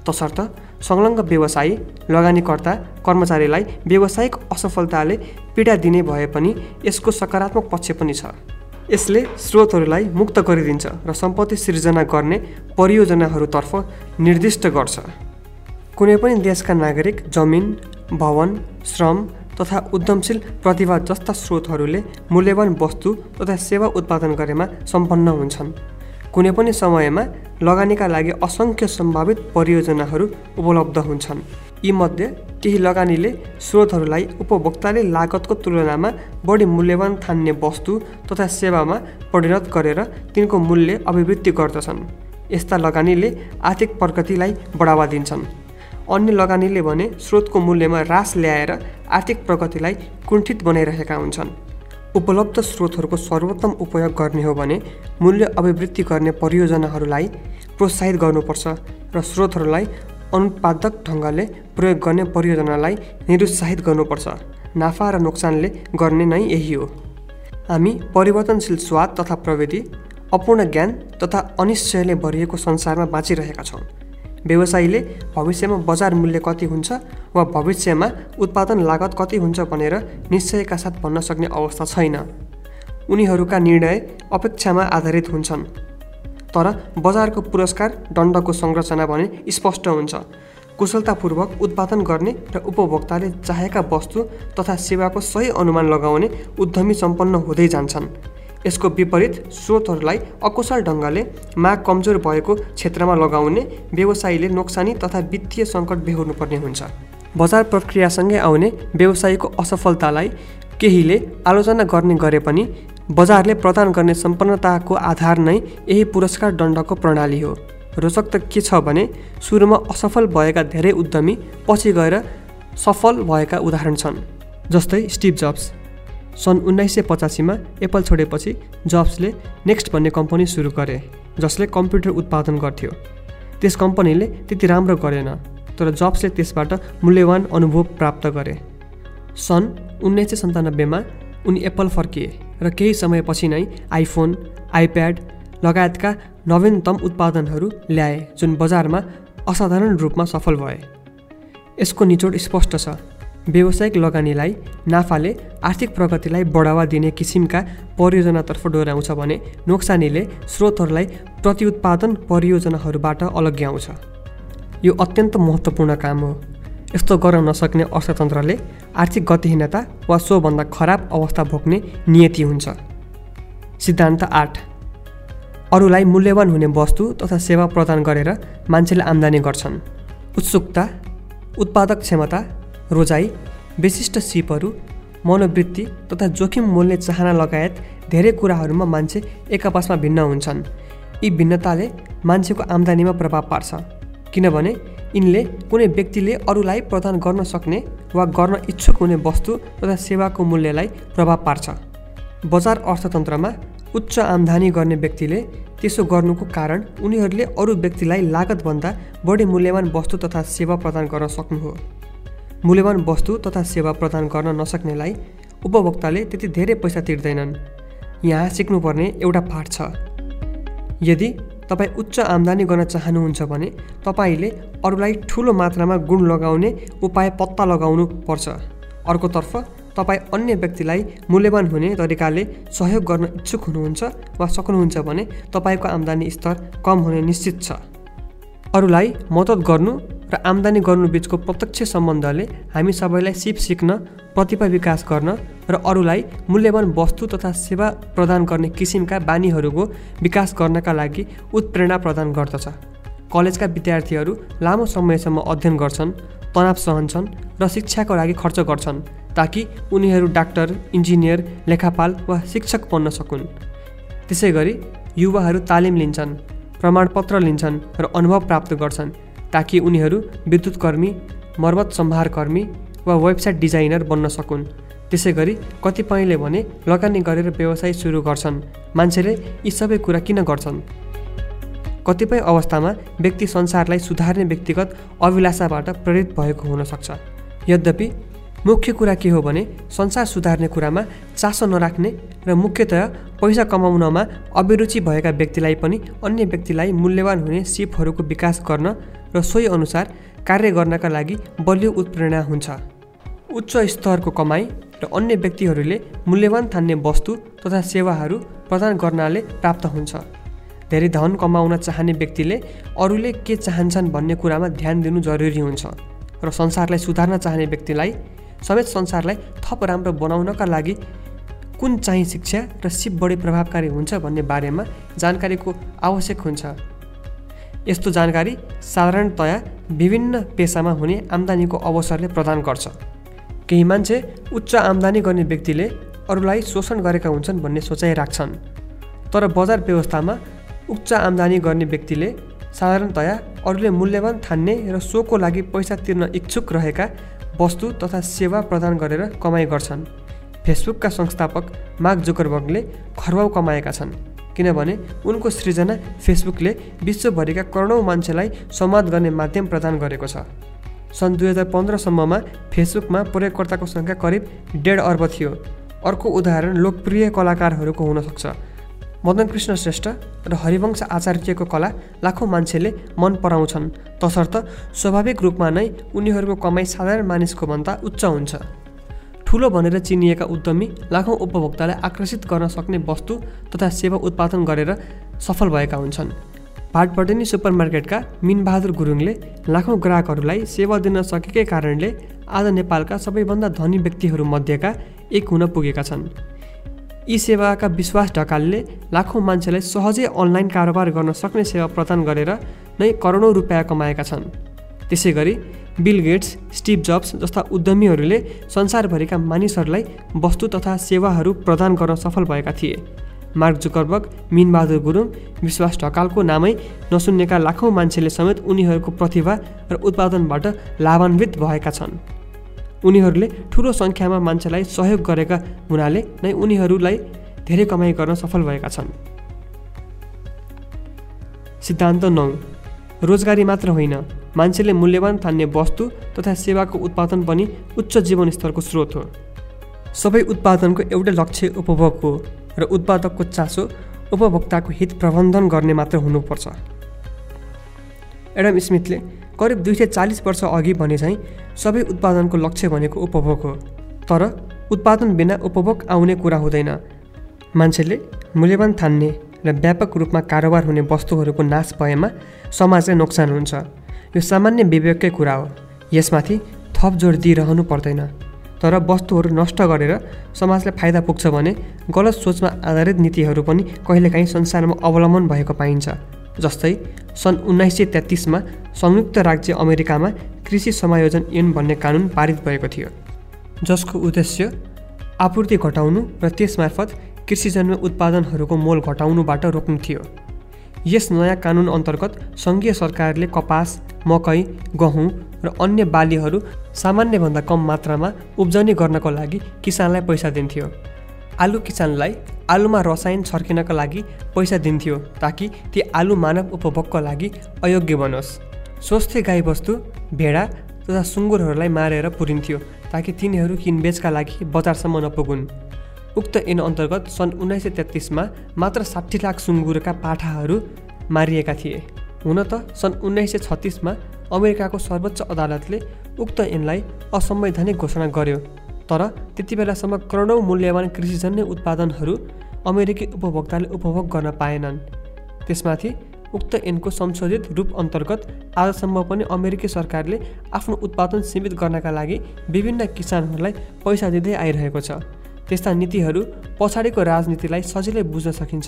तसर्थ संलग्न व्यवसायी लगानीकर्ता कर्मचारीलाई व्यावसायिक असफलताले पीडा दिने भए पनि यसको सकारात्मक पक्ष पनि छ। यसले स्रोतहरूलाई मुक्त गरिदिन्छ र सम्पत्ति सिर्जना गर्ने परियोजनाहरूतर्फ निर्दिष्ट गर्छ। कुनै पनि देशका नागरिक जमिन भवन श्रम तथा उद्यमशील प्रतिभा जस्ता स्रोतहरूले मूल्यवान वस्तु तथा सेवा उत्पादन गरेमा सम्पन्न हुन्छन्। कुनै पनि समयमा लगानीका लागि असङ्ख्य सम्भावित परियोजनाहरू उपलब्ध हुन्छन्। यीमध्ये केही लगानीले स्रोतहरूलाई उपभोक्ताले लागतको तुलनामा बढी मूल्यवान ठान्ने वस्तु तथा सेवामा परिणत गरेर तिनको मूल्य अभिवृद्धि गर्दछन्। यस्ता लगानीले आर्थिक प्रगतिलाई बढावा दिन्छन्। अन्य लगानीले भने स्रोतको मूल्यमा ह्रास ल्याएर आर्थिक प्रगतिलाई कुण्ठित बनाइरहेका हुन्छन्। उपलब्ध स्रोतहरूको सर्वोत्तम उपयोग गर्ने हो भने मूल्य अभिवृद्धि गर्ने परियोजनाहरूलाई प्रोत्साहित गर्नुपर्छ र स्रोतहरूलाई अनुत्पादक ढङ्गले प्रयोग गर्ने परियोजनालाई निरुत्साहित गर्नुपर्छ। नाफा र नोक्सानले गर्ने नै यही हो। हामी परिवर्तनशील स्वाद तथा प्रविधि अपूर्ण ज्ञान तथा अनिश्चयले भरिएको संसारमा बाँचिरहेका छौँ। व्यवसायीले भविष्यमा बजार मूल्य कति हुन्छ वा भविष्यमा उत्पादन लागत कति हुन्छ भनेर निश्चयका साथ भन्न सक्ने अवस्था छैन। उनीहरूका निर्णय अपेक्षामा आधारित हुन्छन्। तर बजारको पुरस्कार दण्डको संरचना भने स्पष्ट हुन्छ। कुशलतापूर्वक उत्पादन गर्ने र उपभोक्ताले चाहेका वस्तु तथा सेवाको सही अनुमान लगाउने उद्यमी सम्पन्न हुँदै जान्छन्। यसको विपरीत स्रोतहरूलाई अकुशल ढङ्गले माग कमजोर भएको क्षेत्रमा लगाउने व्यवसायीले नोक्सानी तथा वित्तीय सङ्कट बेहोर्नुपर्ने हुन्छ। बजार प्रक्रियासँगै आउने व्यवसायीको असफलतालाई केहीले आलोचना गर्ने गरे पनि बजारले प्रदान गर्ने सम्पन्नताको आधार नै यही पुरस्कार दण्डको प्रणाली हो। रोचक त के छ भने सुरुमा असफल भएका धेरै उद्यमी पछि गएर सफल भएका उदाहरण छन् जस्तै स्टिभ जब्स। सन् उन्नाइस सय पचासीमा एप्पल छोडेपछि जब्सले नेक्स्ट भन्ने कम्पनी सुरु गरे जसले कम्प्युटर उत्पादन गर्थ्यो। त्यस कम्पनीले त्यति राम्रो गरेन तर जब्सले त्यसबाट मूल्यवान अनुभव प्राप्त गरे। सन् उन्नाइस सय सन्तानब्बेमा उनी एप्पल फर्किए। र केही समयपछि नै आइफोन आइप्याड लगायतका नवीनतम उत्पादनहरू ल्याए जुन बजारमा असाधारण रूपमा सफल भए। यसको निचोड स्पष्ट छ। व्यावसायिक लगानीलाई नाफाले आर्थिक प्रगतिलाई बढावा दिने किसिमका परियोजनातर्फ डोर्याउँछ भने नोक्सानीले स्रोतहरूलाई प्रतिउत्पादन परियोजनाहरूबाट अलग्याउँछ यो अत्यन्त महत्त्वपूर्ण काम हो। यस्तो गर्न नसक्ने अर्थतन्त्रले आर्थिक गतिहीनता वा सोभन्दा खराब अवस्था भोग्ने नियति हुन्छ। सिद्धान्त आठ। अरूलाई मूल्यवान हुने वस्तु तथा सेवा प्रदान गरेर मान्छेले आम्दानी गर्छन्। उत्सुकता उत्पादक क्षमता रोजाइ विशिष्ट सिपहरू मनोवृत्ति तथा जोखिम मोल्ने चाहना लगायत धेरै कुराहरूमा मान्छे एक आपसमा भिन्न हुन्छन्। यी भिन्नताले मान्छेको आम्दानीमा प्रभाव पार्छ। किनभने यिनले कुनै व्यक्तिले अरूलाई प्रदान गर्न सक्ने वा गर्न इच्छुक हुने वस्तु तथा सेवाको मूल्यलाई प्रभाव पार्छ। बजार अर्थतन्त्रमा उच्च आम्दानी गर्ने व्यक्तिले त्यसो गर्नुको कारण उनीहरूले अरू व्यक्तिलाई लागतभन्दा बढी मूल्यवान वस्तु तथा सेवा प्रदान गर्न सक्नु हो। मूल्यवान वस्तु तथा सेवा प्रदान गर्न नसक्नेलाई उपभोक्ताले त्यति धेरै पैसा तिर्दैनन्। यहाँ सिक्नुपर्ने एउटा पाठ छ। यदि तपाईँ उच्च आम्दानी गर्न चाहनुहुन्छ भने तपाईँले अरूलाई ठुलो मात्रामा गुण लगाउने उपाय पत्ता लगाउनु पर्छ। अर्कोतर्फ तपाईँ अन्य व्यक्तिलाई मूल्यवान हुने तरिकाले सहयोग गर्न इच्छुक हुनुहुन्छ वा सक्नुहुन्छ भने तपाईँको आम्दानी स्तर कम हुने निश्चित छ। अरूलाई मद्दत गर्नु र आम्दानी गर्नुबिचको प्रत्यक्ष सम्बन्धले हामी सबैलाई सिप सिक्न प्रतिभा विकास गर्न र अरूलाई मूल्यवान वस्तु तथा सेवा प्रदान गर्ने किसिमका बानीहरूको विकास गर्नका लागि उत्प्रेरणा प्रदान गर्दछ। कलेजका विद्यार्थीहरू लामो समयसम्म अध्ययन गर्छन् तनाव सहन्छन् र शिक्षाको लागि खर्च गर्छन् ताकि उनीहरू डाक्टर इन्जिनियर लेखापाल वा शिक्षक बन्न सकुन्। त्यसै गरी युवाहरू तालिम लिन्छन् प्रमाणपत्र लिन्छन् र अनुभव प्राप्त गर्छन्। ताकि उनीहरू विद्युतकर्मी मर्मत सम्भारकर्मी वा वेबसाइट डिजाइनर बन्न सकुन्। त्यसै गरी कतिपयले भने लगानी गरेर व्यवसाय सुरु गर्छन्। मान्छेले यी सबै कुरा किन गर्छन्? कतिपय अवस्थामा व्यक्ति संसारलाई सुधार्ने व्यक्तिगत अभिलाषाबाट प्रेरित भएको हुनसक्छ। यद्यपि मुख्य कुरा के हो भने संसार सुधार्ने कुरामा चासो नराख्ने र मुख्यतया पैसा कमाउनमा अभिरुचि भएका व्यक्तिलाई पनि अन्य व्यक्तिलाई मूल्यवान हुने सिपहरूको विकास गर्न र सोही अनुसार कार्य गर्नका लागि बलियो उत्प्रेरणा हुन्छ। उच्च स्तरको कमाई र अन्य व्यक्तिहरूले मूल्यवान ठान्ने वस्तु तथा सेवाहरू प्रदान गर्नाले प्राप्त हुन्छ। धेरै धन कमाउन चाहने व्यक्तिले अरूले के चाहन्छन् भन्ने कुरामा ध्यान दिनु जरुरी हुन्छ र संसारलाई सुधार्न चाहने व्यक्तिलाई समेत संसारलाई थप राम्रो बनाउनका लागि कुन चाहिँ शिक्षा र सिप बढी प्रभावकारी हुन्छ भन्ने बारेमा जानकारीको आवश्यक हुन्छ। यस्तो जानकारी साधारणतया विभिन्न पेसामा हुने आम्दानीको अवसरले प्रदान गर्छ। केही मान्छे उच्च आम्दानी गर्ने व्यक्तिले अरूलाई शोषण गरेका हुन्छन् भन्ने सोचाइ राख्छन्। तर बजार व्यवस्थामा उच्च आम्दानी गर्ने व्यक्तिले साधारणतया अरूले मूल्यवान ठान्ने र सोको लागि पैसा तिर्न इच्छुक रहेका वस्तु तथा सेवा प्रदान गरेर कमाइ गर्छन्। फेसबुकका संस्थापक मार्क जुकरबर्गले खर्बाउ कमाएका छन्। किनभने उनको सृजना फेसबुकले विश्वभरिका करोडौँ मान्छेलाई संवाद गर्ने माध्यम प्रदान गरेको छ। सन् दुई हजार पन्ध्रसम्ममा फेसबुकमा प्रयोगकर्ताको सङ्ख्या करिब डेढ अर्ब थियो। अर्को उदाहरण लोकप्रिय कलाकारहरूको हुनसक्छ। मदन कृष्ण श्रेष्ठ र हरिवंश आचार्यको कला लाखौँ मान्छेले मन पराउँछन्। तसर्थ स्वाभाविक रूपमा नै उनीहरूको कमाइ साधारण मानिसको भन्दा उच्च हुन्छ। ठुलो भनेर चिनिएका उद्यमी लाखौँ उपभोक्तालाई आकर्षित गर्न सक्ने वस्तु तथा सेवा उत्पादन गरेर सफल भएका हुन्छन्। भाटपटेनी सुपरमार्केटका मिनबहादुर गुरुङले लाखौँ ग्राहकहरूलाई सेवा दिन सकेकै कारणले आज नेपालका सबैभन्दा धनी व्यक्तिहरूमध्येका एक हुन पुगेका छन्। यी सेवाका विश्वास ढकालले लाखौँ मान्छेलाई सहजै अनलाइन कारोबार गर्न सक्ने सेवा प्रदान गरेर नै करोडौँ रुपियाँ कमाएका छन्। त्यसै गरी बिल गेट्स स्टिभ जब्स जस्ता उद्यमीहरूले संसारभरिका मानिसहरूलाई वस्तु तथा सेवाहरू प्रदान गर्न सफल भएका थिए। मार्क जुकरबर्ग मिनबहादुर गुरुङ विश्वास ढकालको नामै नसुन्नेका लाखौँ मान्छेले समेत उनीहरूको प्रतिभा र उत्पादनबाट लाभान्वित भएका छन्। उनीहरूले ठुलो सङ्ख्यामा मान्छेलाई सहयोग गरेका हुनाले नै उनीहरूलाई धेरै कमाइ गर्न सफल भएका छन्। सिद्धान्त नौ। रोजगारी मात्र होइन। मान्छेले मूल्यवान ठान्ने वस्तु तथा सेवाको उत्पादन पनि उच्च जीवनस्तरको स्रोत हो। सबै उत्पादनको एउटै लक्ष्य उपभोग हो र उत्पादकको चासो उपभोक्ताको हित प्रबन्धन गर्ने मात्र हुनुपर्छ। एडम स्मिथले करिब दुई सय चालिस वर्ष अघि भने चाहिँ सबै उत्पादनको लक्ष्य भनेको उपभोग हो। तर उत्पादन बिना उपभोग आउने कुरा हुँदैन। मान्छेले मूल्यवान ठान्ने र व्यापक रूपमा कारोबार हुने वस्तुहरूको नाश भएमा समाजलाई नोक्सान हुन्छ। यो सामान्य विवेककै कुरा हो। यसमाथि थप जोड दिइरहनु पर्दैन। तर वस्तुहरू नष्ट गरेर समाजलाई फाइदा पुग्छ भने गलत सोचमा आधारित नीतिहरू पनि कहिलेकाहीँ संसारमा अवलम्बन भएको पाइन्छ। जस्तै सन् उन्नाइस सय तेत्तिसमा संयुक्त राज्य अमेरिकामा कृषि समायोजन ऐन भन्ने कानुन पारित भएको थियो। जसको उद्देश्य आपूर्ति घटाउनु र त्यसमार्फत कृषिजन्य उत्पादनहरूको मोल घटाउनुबाट रोक्नु थियो। यस नयाँ कानुन अन्तर्गत सङ्घीय सरकारले कपास मकै गहुँ र अन्य बालीहरू सामान्यभन्दा कम मात्रामा उब्जनी गर्नको लागि किसानलाई पैसा दिन्थ्यो। आलु किसानलाई आलुमा रसायन छर्किनका लागि पैसा दिन्थ्यो ताकि ती आलु मानव उपभोगका लागि अयोग्य बनोस्। स्वस्थ गाईबस्तु भेडा तथा सुँगुरहरूलाई मारेर पुरिन्थ्यो ताकि तिनीहरू किनबेचका लागि बजारसम्म नपुगुन्। उक्त ऐन अन्तर्गत सन् उन्नाइस सय तेत्तिसमा मात्र साठी लाख सुँगुरका पाठाहरू मारिएका थिए। हुन त सन् उन्नाइस सय छत्तिसमा अमेरिकाको सर्वोच्च अदालतले उक्त ऐनलाई असंवैधानिक घोषणा गर्यो। तर त्यति बेलासम्म करोडौँ मूल्यवान कृषिजन्य उत्पादनहरू अमेरिकी उपभोक्ताले उपभोग गर्न पाएनन्। त्यसमाथि उक्त ऐनको संशोधित रूप अन्तर्गत आजसम्म पनि अमेरिकी सरकारले आफ्नो उत्पादन सीमित गर्नका लागि विभिन्न किसानहरूलाई पैसा दिँदै आइरहेको छ। त्यस्ता नीतिहरू पछाडिको राजनीतिलाई सजिलै बुझ्न सकिन्छ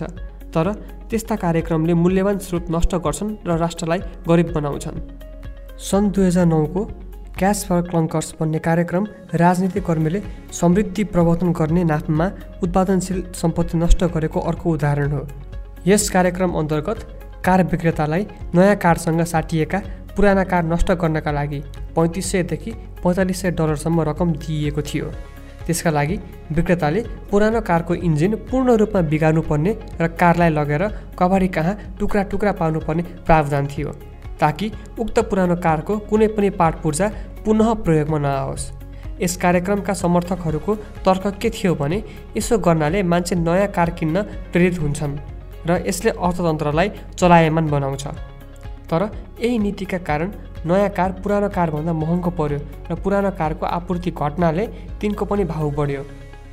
तर त्यस्ता कार्यक्रमले मूल्यवान स्रोत नष्ट गर्छन् र राष्ट्रलाई गरिब बनाउँछन्। सन् दुई हजार नौको क्यास फर क्लङ्कर्स भन्ने कार्यक्रम राजनीतिक कर्मीले समृद्धि प्रवर्तन गर्ने नाममा उत्पादनशील सम्पत्ति नष्ट गरेको अर्को उदाहरण हो। यस कार्यक्रम अन्तर्गत कार विक्रेतालाई नयाँ कारसँग साटिएका पुराना कार नष्ट गर्नका लागि पैँतिस सयदेखि पैँतालिस सय डलरसम्म रकम दिइएको थियो। त्यसका लागि विक्रेताले पुरानो कारको इन्जिन पूर्ण रूपमा बिगार्नुपर्ने र कारलाई लगेर कभारी कहाँ टुक्रा टुक्रा पार्नुपर्ने प्रावधान थियो ताकि उक्त पुरानो कारको कुनै पनि पार्ट पूर्जा पुनः प्रयोगमा नआओस्। यस कार्यक्रमका समर्थकहरूको तर्क के थियो भने यसो गर्नाले मान्छे नयाँ कार किन्न प्रेरित हुन्छन् र यसले अर्थतन्त्रलाई चलायमान बनाउँछ। तर यही नीतिका कारण नयाँ कार पुरानो कारभन्दा महँगो पर्यो र पुरानो कारको आपूर्ति घट्नाले तिनको पनि भाउ बढ्यो।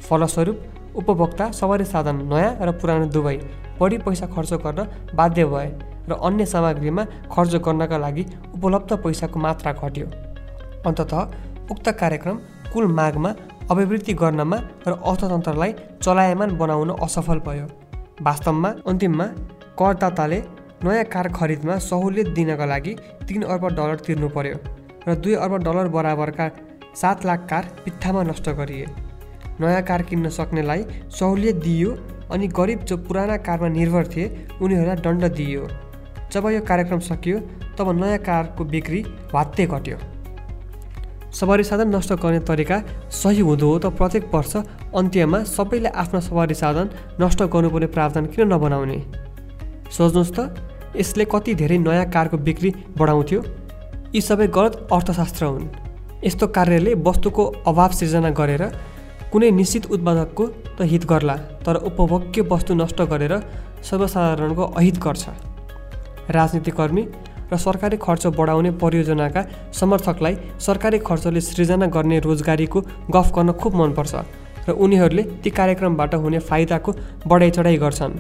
फलस्वरूप उपभोक्ता सवारी साधन नयाँ र पुरानो दुवै बढी पैसा खर्च गर्न बाध्य भए र अन्य सामग्रीमा खर्च गर्नका लागि उपलब्ध पैसाको मात्रा घट्यो। अन्तत उक्त कार्यक्रम कुल मागमा अभिवृद्धि गर्नमा र अर्थतन्त्रलाई चलायमान बनाउन असफल भयो। वास्तवमा अन्तिममा करदाताले नयाँ कार खरिदमा सहुलियत दिनका लागि तिन अर्ब डलर तिर्नु पर्यो र दुई अर्ब डलर बराबरका सात लाख कार पित्थामा नष्ट गरिए। नयाँ कार किन्न सक्नेलाई सहुलियत दिइयो अनि गरिब जो पुराना कारमा निर्भर थिए उनीहरूलाई दण्ड दिइयो। जब यो कार्यक्रम सकियो तब नयाँ कारको बिक्री भत्ते घट्यो। सवारी साधन नष्ट गर्ने तरिका सही हुँदो हो त प्रत्येक वर्ष अन्त्यमा सबैले आफ्नो सवारी साधन नष्ट गर्नुपर्ने प्रावधान किन नबनाउने? सोच्नुहोस् त। यसले कति धेरै नयाँ कारको बिक्री बढाउँथ्यो? यी सबै गलत अर्थशास्त्र हुन्। यस्तो कार्यले वस्तुको अभाव सिर्जना गरेर कुनै निश्चित उत्पादकको त हित गर्ला तर उपभोग्य वस्तु नष्ट गरेर सर्वसाधारणको अहित गर्छ। राजनीतिकर्मी र सरकारी खर्च बढाउने परियोजनाका समर्थकलाई सरकारी खर्चले सृजना गर्ने रोजगारीको गफ गर्न खुब मनपर्छ र उनीहरूले ती कार्यक्रमबाट हुने फाइदाको बढाइचढाइ गर्छन्।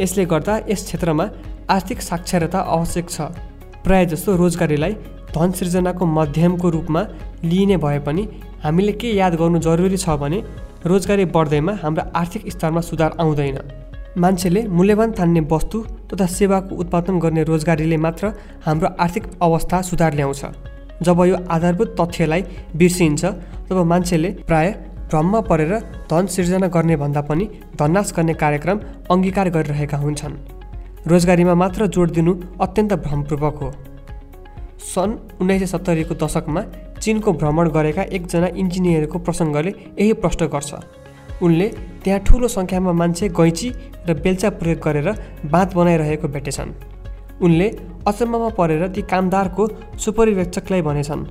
यसले गर्दा यस क्षेत्रमा आर्थिक साक्षरता आवश्यक छ। प्रायःजसो रोजगारीलाई धन सृजनाको माध्यमको रूपमा लिइने भए पनि हामीले के याद गर्नु जरुरी छ भने रोजगारी बढ्दैमा हाम्रो आर्थिक स्तरमा सुधार आउँदैन। मान्छेले मूल्यवान ठान्ने वस्तु तथा सेवाको उत्पादन गर्ने रोजगारीले मात्र हाम्रो आर्थिक अवस्था सुधार ल्याउँछ। जब यो आधारभूत तथ्यलाई बिर्सिन्छ तब मान्छेले प्राय भ्रममा परेर धन सिर्जना गर्ने भन्दा पनि धन्नाश गर्ने कार्यक्रम अङ्गीकार गरिरहेका हुन्छन्। रोजगारीमा मात्र जोड दिनु अत्यन्त भ्रमपूर्वक हो। सन् उन्नाइस सय सत्तरीको दशकमा चिनको भ्रमण गरेका एकजना इन्जिनियरको प्रसङ्गले यही प्रश्न गर्छ। उनले त्यहाँ ठुलो सङ्ख्यामा मान्छे गैँची र बेल्चा प्रयोग गरेर बाँध बनाइरहेको भेटेछन्। उनले अचम्ममा परेर ती कामदारको सुपरिवेक्षकलाई भनेछन्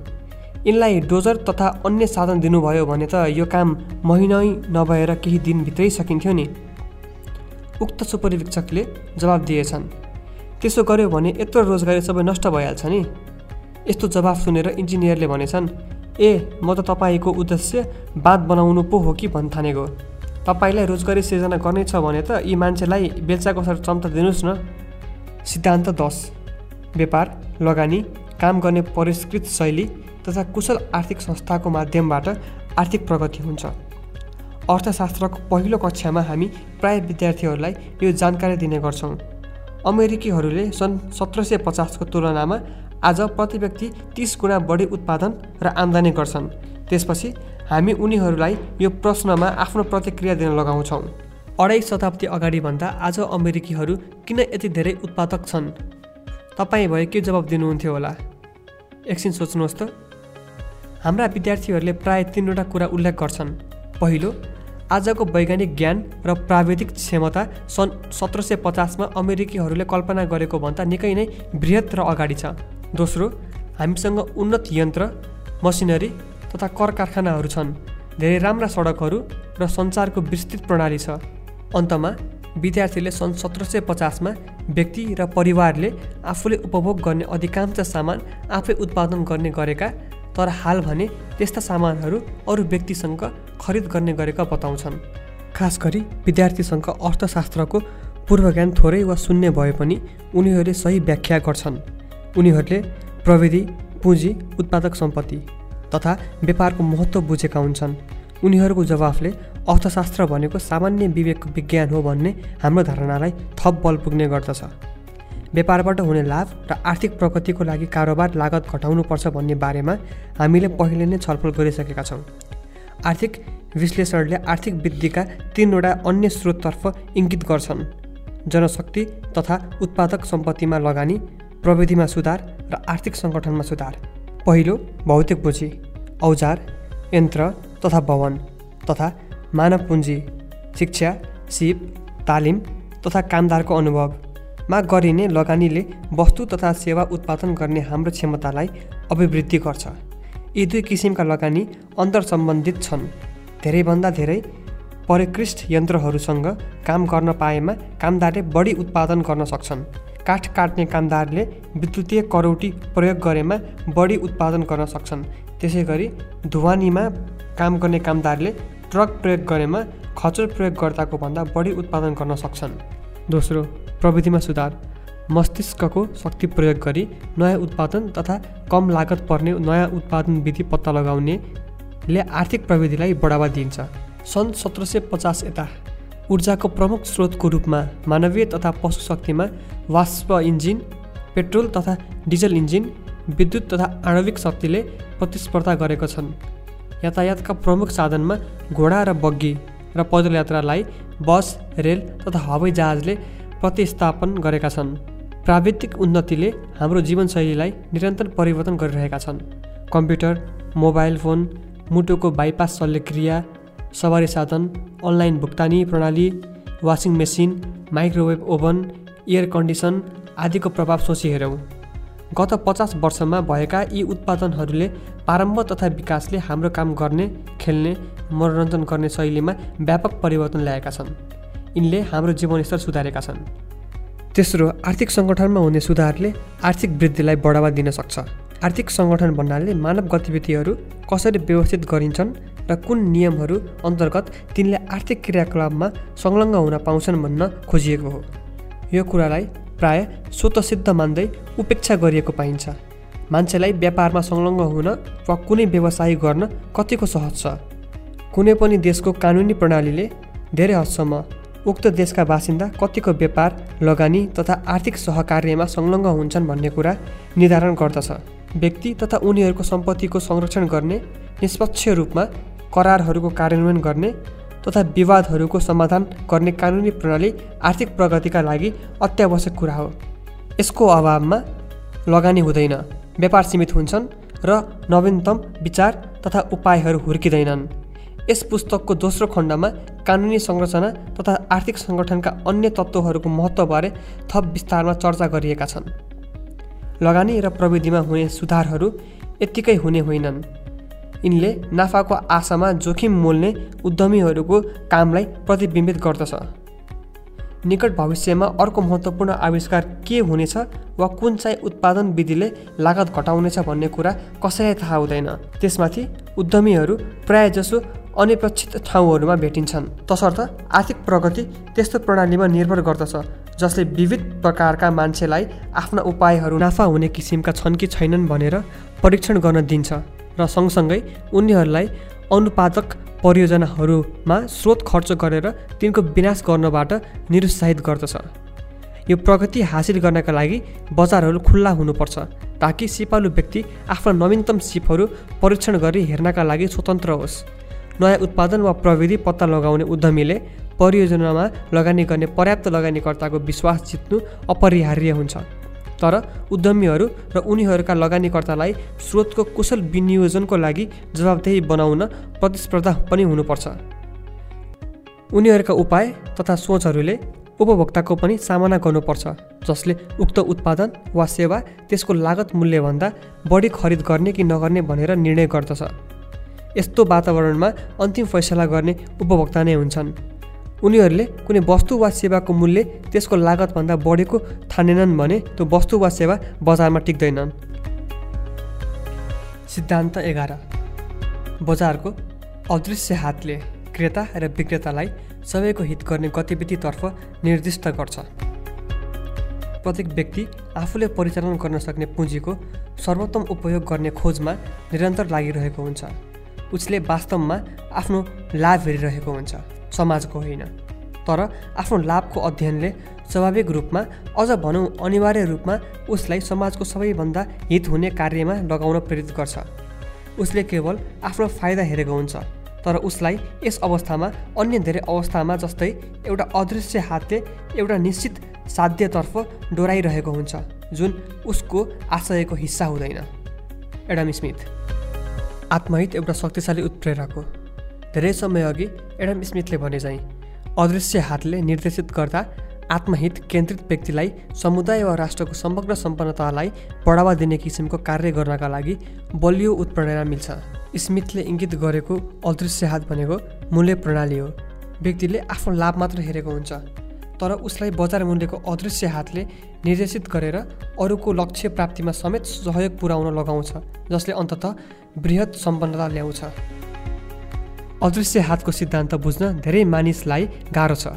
यिनलाई डोजर तथा अन्य साधन दिनुभयो भने त यो काम महिनै नभएर केही दिनभित्रै सकिन्थ्यो नि। उक्त सुपरिवीक्षकले जवाब दिएछन्। त्यसो गर्यो भने यत्रो रोजगारी सबै नष्ट भइहाल्छ नि? यस्तो जवाफ सुनेर इन्जिनियरले भनेछन् ए म त तपाईँको उद्देश्य बाँध बनाउनु पो हो कि भन्ठानेको तपाईँलाई रोजगारी सिर्जना गर्नै छ भने त यी मान्छेलाई बेल्चाको सर क्षमता दिनुहोस् न। सिद्धान्त दस व्यापार लगानी काम गर्ने परिष्कृत शैली तथा कुशल आर्थिक संस्थाको माध्यमबाट आर्थिक प्रगति हुन्छ। अर्थशास्त्रको पहिलो कक्षामा हामी प्राय विद्यार्थीहरूलाई यो जानकारी दिने गर्छौँ। अमेरिकीहरूले सन् सत्र सय पचासको तुलनामा आज प्रति व्यक्ति तिस गुणा बढी उत्पादन र आम्दानी गर्छन्। त्यसपछि हामी उनीहरूलाई यो प्रश्नमा आफ्नो प्रतिक्रिया दिन लगाउँछौँ। अढाई शताब्दी अगाडिभन्दा आज अमेरिकीहरू किन यति धेरै उत्पादक छन्? तपाईँ भए के जवाब दिनुहुन्थ्यो होला? एकछिन सोच्नुहोस् त। हाम्रा विद्यार्थीहरूले प्राय तिनवटा कुरा उल्लेख गर्छन्। पहिलो आजको वैज्ञानिक ज्ञान र प्राविधिक क्षमता सन् सत्र सय पचासमा अमेरिकीहरूले कल्पना गरेको भन्दा निकै नै बृहत र अगाडि छ। दोस्रो हामीसँग उन्नत यन्त्र मसिनरी तथा कर कारखानाहरू छन्। धेरै राम्रा सडकहरू र सञ्चारको विस्तृत प्रणाली छ। अन्तमा विद्यार्थीले सन् सत्र सय पचासमा व्यक्ति र परिवारले आफूले उपभोग गर्ने अधिकांश सामान आफै उत्पादन गर्ने गरेका तर हाल भने त्यस्ता सामानहरू अरू व्यक्तिसँग खरिद गर्ने गरेका बताउँछन्। खास गरी विद्यार्थीसँग अर्थशास्त्रको पूर्व ज्ञान थोरै वा शून्य भए पनि उनीहरूले सही व्याख्या गर्छन्। उनीहरूले प्रविधि पुँजी उत्पादक सम्पत्ति तथा व्यापारको महत्त्व बुझेका हुन्छन्। उनीहरूको जवाफले अर्थशास्त्र भनेको सामान्य विवेकको विज्ञान हो भन्ने हाम्रो धारणालाई थप बल पुग्ने गर्दछ। व्यापारबाट हुने लाभ र आर्थिक प्रगतिको लागि कारोबार लागत घटाउनुपर्छ भन्ने बारेमा हामीले पहिले नै छलफल गरिसकेका छौँ। आर्थिक विश्लेषणले आर्थिक वृद्धिका तिनवटा अन्य स्रोततर्फ इङ्गित गर्छन्। जनशक्ति तथा उत्पादक सम्पत्तिमा लगानी प्रविधिमा सुधार र आर्थिक सङ्गठनमा सुधार। पहिलो भौतिक पुँजी औजार यन्त्र तथा भवन तथा मानव पुँजी शिक्षा सिप तालिम तथा कामदारको अनुभवमा गरिने लगानीले वस्तु तथा सेवा उत्पादन गर्ने हाम्रो क्षमतालाई अभिवृद्धि गर्छ। यी दुई किसिमका लगानी अन्तर सम्बन्धित छन्। धेरैभन्दा धेरै परिकृष्ट यन्त्रहरूसँग काम गर्न पाएमा कामदारले बढी उत्पादन गर्न सक्छन्। काठ काट्ने कामदारले विद्युतीय करौटी प्रयोग गरेमा बढी उत्पादन गर्न सक्छन्। त्यसै गरी धुवानीमा काम गर्ने कामदारले ट्रक प्रयोग गरेमा खचर प्रयोग गर्दाको भन्दा बढी उत्पादन गर्न सक्छन्। दोस्रो प्रविधिमा सुधार। मस्तिष्कको शक्ति प्रयोग गरी नयाँ उत्पादन तथा कम लागत पर्ने नयाँ उत्पादन विधि पत्ता लगाउनेले आर्थिक प्रविधिलाई बढावा दिन्छ। सन् सत्र सय पचास यता ऊर्जाको प्रमुख स्रोतको रूपमा मानवीय तथा पशु शक्तिमा वाष्प इन्जिन पेट्रोल तथा डिजल इन्जिन विद्युत तथा आणविक शक्तिले प्रतिस्पर्धा गरेका छन्। यातायातका प्रमुख साधनमा घोडा र बग्गी र पैदल यात्रालाई बस रेल तथा हवाई जहाजले प्रतिस्थापन गरेका छन्। प्राविधिक उन्नतिले हाम्रो जीवनशैलीलाई निरन्तर परिवर्तन गरिरहेका छन्। कम्प्युटर मोबाइल फोन मुटुको बाइपास शल्यक्रिया सवारी साधन अनलाइन भुक्तानी प्रणाली washing machine microwave oven air condition आदिको प्रभाव सोची हेरौँ गत पचास वर्षमा भएका यी उत्पादनहरूले प्रारम्भ तथा विकासले हाम्रो काम गर्ने खेल्ने मनोरञ्जन गर्ने शैलीमा व्यापक परिवर्तन ल्याएका छन्। यिनले हाम्रो जीवनस्तर सुधारेका छन्। तेस्रो आर्थिक सङ्गठनमा हुने सुधारले आर्थिक वृद्धिलाई बढावा दिन सक्छ। आर्थिक सङ्गठन भन्नाले मानव गतिविधिहरू कसरी व्यवस्थित गरिन्छन् र कुन नियमहरू अन्तर्गत तिनले आर्थिक क्रियाकलापमा संलग्न हुन पाउँछन् भन्न खोजिएको हो। यो कुरालाई प्राय स्वतसिद्ध मान्दै उपेक्षा गरिएको पाइन्छ। मान्छेलाई व्यापारमा संलग्न हुन वा कुनै व्यवसाय गर्न कतिको सहज छ। कुनै पनि देशको कानुनी प्रणालीले धेरै हदसम्म उक्त देशका बासिन्दा कतिको व्यापार लगानी तथा आर्थिक सहकार्यमा संलग्न हुन्छन् भन्ने कुरा निर्धारण गर्दछ। व्यक्ति तथा उनीहरूको सम्पत्तिको संरक्षण गर्ने निष्पक्ष रूपमा करारहरूको कार्यान्वयन गर्ने तथा विवादहरूको समाधान गर्ने कानुनी प्रणाली आर्थिक प्रगतिका लागि अत्यावश्यक कुरा हो। यसको अभावमा लगानी हुँदैन व्यापार सीमित हुन्छन् र नवीनतम विचार तथा उपायहरू हुर्किँदैनन्। यस पुस्तकको दोस्रो खण्डमा कानुनी संरचना तथा आर्थिक सङ्गठनका अन्य तत्त्वहरूको महत्त्वबारे थप विस्तारमा चर्चा गरिएका छन्। लगानी र प्रविधिमा हुने सुधारहरू यत्तिकै हुने होइनन्। यिनले नाफाको आशामा जोखिम मोल्ने उद्यमीहरूको कामलाई प्रतिबिम्बित गर्दछ। निकट भविष्यमा अर्को महत्त्वपूर्ण आविष्कार के हुनेछ वा कुन चाहिँ उत्पादन विधिले लागत घटाउनेछ भन्ने कुरा कसैलाई थाहा हुँदैन। त्यसमाथि उद्यमीहरू प्रायजसो अनपेक्षित ठाउँहरूमा भेटिन्छन्। तसर्थ आर्थिक प्रगति त्यस्तो प्रणालीमा निर्भर गर्दछ जसले विविध प्रकारका मान्छेलाई आफ्ना उपायहरू नाफा हुने किसिमका छन् कि छैनन् भनेर परीक्षण गर्न दिन्छ र सँगसँगै उनीहरूलाई अनुपादक परियोजनाहरूमा स्रोत खर्च गरेर तिनको विनाश गर्नबाट निरुत्साहित गर्दछ। यो प्रगति हासिल गर्नका लागि बजारहरू खुल्ला हुनुपर्छ ताकि सिपालु व्यक्ति आफ्ना नवीनतम सिपहरू परीक्षण गरी हेर्नका लागि स्वतन्त्र होस्। नयाँ उत्पादन वा प्रविधि पत्ता लगाउने उद्यमीले परियोजनामा लगानी गर्ने पर्याप्त लगानीकर्ताको विश्वास जित्नु अपरिहार्य हुन्छ। तर उद्यमीहरू र उनीहरूका लगानीकर्तालाई स्रोतको कुशल विनियोजनको लागि जवाबदेही बनाउन प्रतिस्पर्धा पनि हुनुपर्छ। उनीहरूका उपाय तथा सोचहरूले उपभोक्ताको पनि सामना गर्नुपर्छ जसले उक्त उत्पादन वा सेवा त्यसको लागत मूल्यभन्दा बढी खरिद गर्ने कि नगर्ने भनेर निर्णय गर्दछ। यस्तो वातावरणमा अन्तिम फैसला गर्ने उपभोक्ता नै हुन्छन्। उनीहरूले कुनै वस्तु वा सेवाको मूल्य त्यसको लागतभन्दा बढेको ठानेनन् भने त्यो वस्तु वा सेवा बजारमा टिक्दैनन्। सिद्धान्त एघार। बजारको अदृश्य हातले क्रेता र विक्रेतालाई सबैको हित गर्ने गतिविधितर्फ निर्दिष्ट गर्छ। प्रत्येक व्यक्ति आफूले परिचालन गर्न सक्ने पुँजीको सर्वोत्तम उपयोग गर्ने खोजमा निरन्तर लागिरहेको हुन्छ। उसले वास्तवमा आफ्नो लाभ हेरिरहेको हुन्छ। समाजको होइन। तर आफ्नो लाभको अध्ययनले स्वाभाविक रूपमा अझ भनौँ अनिवार्य रूपमा उसलाई समाजको सबैभन्दा हित हुने कार्यमा लगाउन प्रेरित गर्छ। उसले केवल आफ्नो फाइदा हेरेको हुन्छ तर उसलाई यस अवस्थामा अन्य धेरै अवस्थामा जस्तै एउटा अदृश्य हातले एउटा निश्चित साध्यतर्फ डोराइरहेको हुन्छ जुन उसको आशयको हिस्सा हुँदैन। Adam Smith. आत्महित एउटा शक्तिशाली उत्प्रेरक हो। धेरै समय अघि एडम स्मिथले भने चाहिँ अदृश्य हातले निर्देशित गर्दा आत्महित केन्द्रित व्यक्तिलाई समुदाय वा राष्ट्रको समग्र सम्पन्नतालाई बढावा दिने किसिमको कार्य गर्नका लागि बलियो उत्प्रेरणा मिल्छ। स्मिथले इङ्गित गरेको अदृश्य हात भनेको मूल्य प्रणाली हो। व्यक्तिले आफ्नो लाभ मात्र हेरेको हुन्छ तर उसलाई बजार मूल्यको अदृश्य हातले निर्देशित गरेर अरूको लक्ष्य प्राप्तिमा समेत सहयोग पुर्याउन लगाउँछ जसले अन्तत वृहत सम्पन्नता ल्याउँछ। अदृश्य हातको सिद्धान्त बुझ्न धेरै मानिसलाई गाह्रो छ।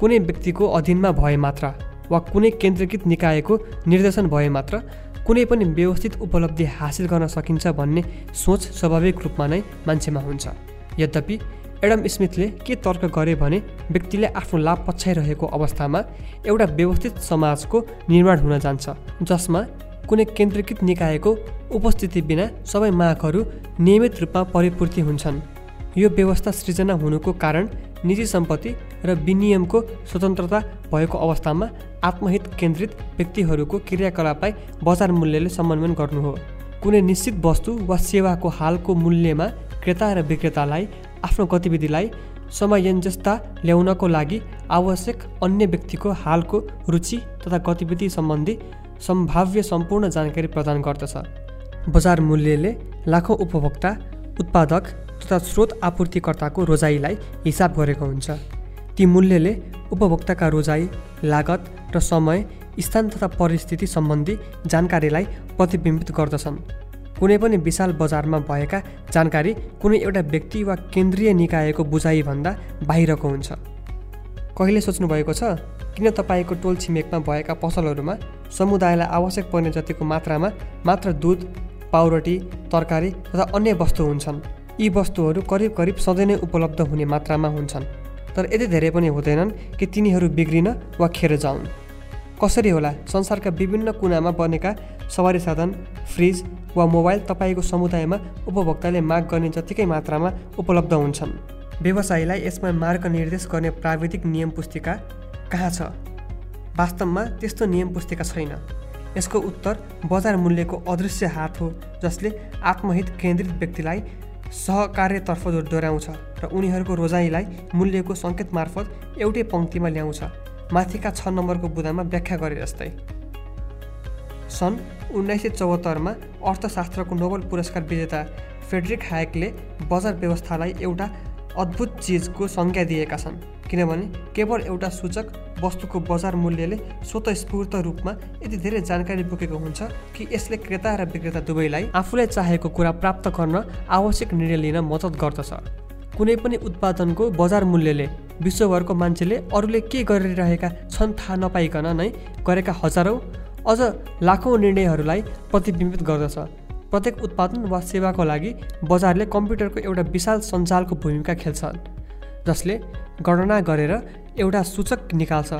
कुनै व्यक्तिको अधीनमा भए मात्र वा कुनै केन्द्रीकृत निकायको निर्देशन भए मात्र कुनै पनि व्यवस्थित उपलब्धि हासिल गर्न सकिन्छ भन्ने सोच स्वाभाविक रूपमा नै मान्छेमा हुन्छ। यद्यपि एडम स्मिथले के तर्क गरे भने व्यक्तिले आफ्नो लाभ पछ्याइरहेको अवस्थामा एउटा व्यवस्थित समाजको निर्माण हुन जान्छ जसमा कुनै केन्द्रीकृत निकायको उपस्थिति बिना सबै मागहरू नियमित रूपमा परिपूर्ति हुन्छन्। यो व्यवस्था सृजना हुनुको कारण निजी सम्पत्ति र विनियमको स्वतन्त्रता भएको अवस्थामा आत्महित केन्द्रित व्यक्तिहरूको क्रियाकलापलाई बजार मूल्यले समन्वयन गर्नु हो। कुनै निश्चित वस्तु वा सेवाको हालको मूल्यमा क्रेता र विक्रेतालाई आफ्नो गतिविधिलाई समयन्जस्ता ल्याउनको लागि आवश्यक अन्य व्यक्तिको हालको रुचि तथा गतिविधि सम्बन्धी सम्भाव्य सम्पूर्ण जानकारी प्रदान गर्दछ। बजार मूल्यले लाखौँ उपभोक्ता उत्पादक तथा स्रोत आपूर्तिकर्ताको रोजाइलाई हिसाब गरेको हुन्छ। ती मूल्यले उपभोक्ताका रोजाइ लागत र समय स्थान तथा परिस्थिति सम्बन्धी जानकारीलाई प्रतिबिम्बित गर्दछन्। कुनै पनि विशाल बजारमा भएका जानकारी कुनै एउटा व्यक्ति वा केन्द्रीय निकायको बुझाइभन्दा बाहिरको हुन्छ। कहिले सोच्नुभएको छ किन तपाईँको टोल छिमेकमा भएका पसलहरूमा समुदायलाई आवश्यक पर्ने जतिको मात्रामा मात्र दुध पाउरोटी तरकारी तथा अन्य वस्तु हुन्छन्? यी वस्तुहरू करिब करिब सधैँ नै उपलब्ध हुने मात्रामा हुन्छन्। तर यति धेरै पनि हुँदैनन् कि तिनीहरू बिग्रिन वा खेर जाउन्। कसरी होला संसारका विभिन्न कुनामा बनेका सवारी साधन फ्रिज वा मोबाइल तपाईँको समुदायमा उपभोक्ताले माग गर्ने जतिकै मात्रामा उपलब्ध हुन्छन्। व्यवसायीलाई यसमा मार्ग निर्देश गर्ने प्राविधिक नियम पुस्तिका कहाँ छ? वास्तवमा त्यस्तो नियम पुस्तिका छैन। यसको उत्तर बजार मूल्यको अदृश्य हात हो जसले आत्महित केन्द्रित व्यक्तिलाई सहकार्यतर्फ डोर्याउँछ र उनीहरूको रोजाइलाई मूल्यको सङ्केत मार्फत एउटै पङ्क्तिमा ल्याउँछ माथिका छ नम्बरको बुदामा व्याख्या गरे जस्तै। सन् उन्नाइस सय चौहत्तरमा अर्थशास्त्रको नोबल पुरस्कार विजेता फेडरिक हायकले बजार व्यवस्थालाई एउटा अद्भुत चिजको संज्ञा दिएका छन्। किनभने केवल एउटा सूचक वस्तुको बजार मूल्यले स्वतस्फूर्त रूपमा यति धेरै जानकारी बोकेको हुन्छ कि यसले क्रेता र विक्रेता दुवैलाई आफूलाई चाहेको कुरा प्राप्त गर्न आवश्यक निर्णय लिन मद्दत गर्दछ। कुनै पनि उत्पादनको बजार मूल्यले विश्वभरको मान्छेले अरूले के गरिरहेका छन् थाहा नपाइकन नै गरेका हजारौँ अझ लाखौँ निर्णयहरूलाई प्रतिबिम्बित गर्दछ। प्रत्येक उत्पादन वा सेवाको लागि बजारले कम्प्युटरको एउटा विशाल सञ्जालको भूमिका खेल्छ जसले गणना गरेर एउटा सूचक निकाल्छ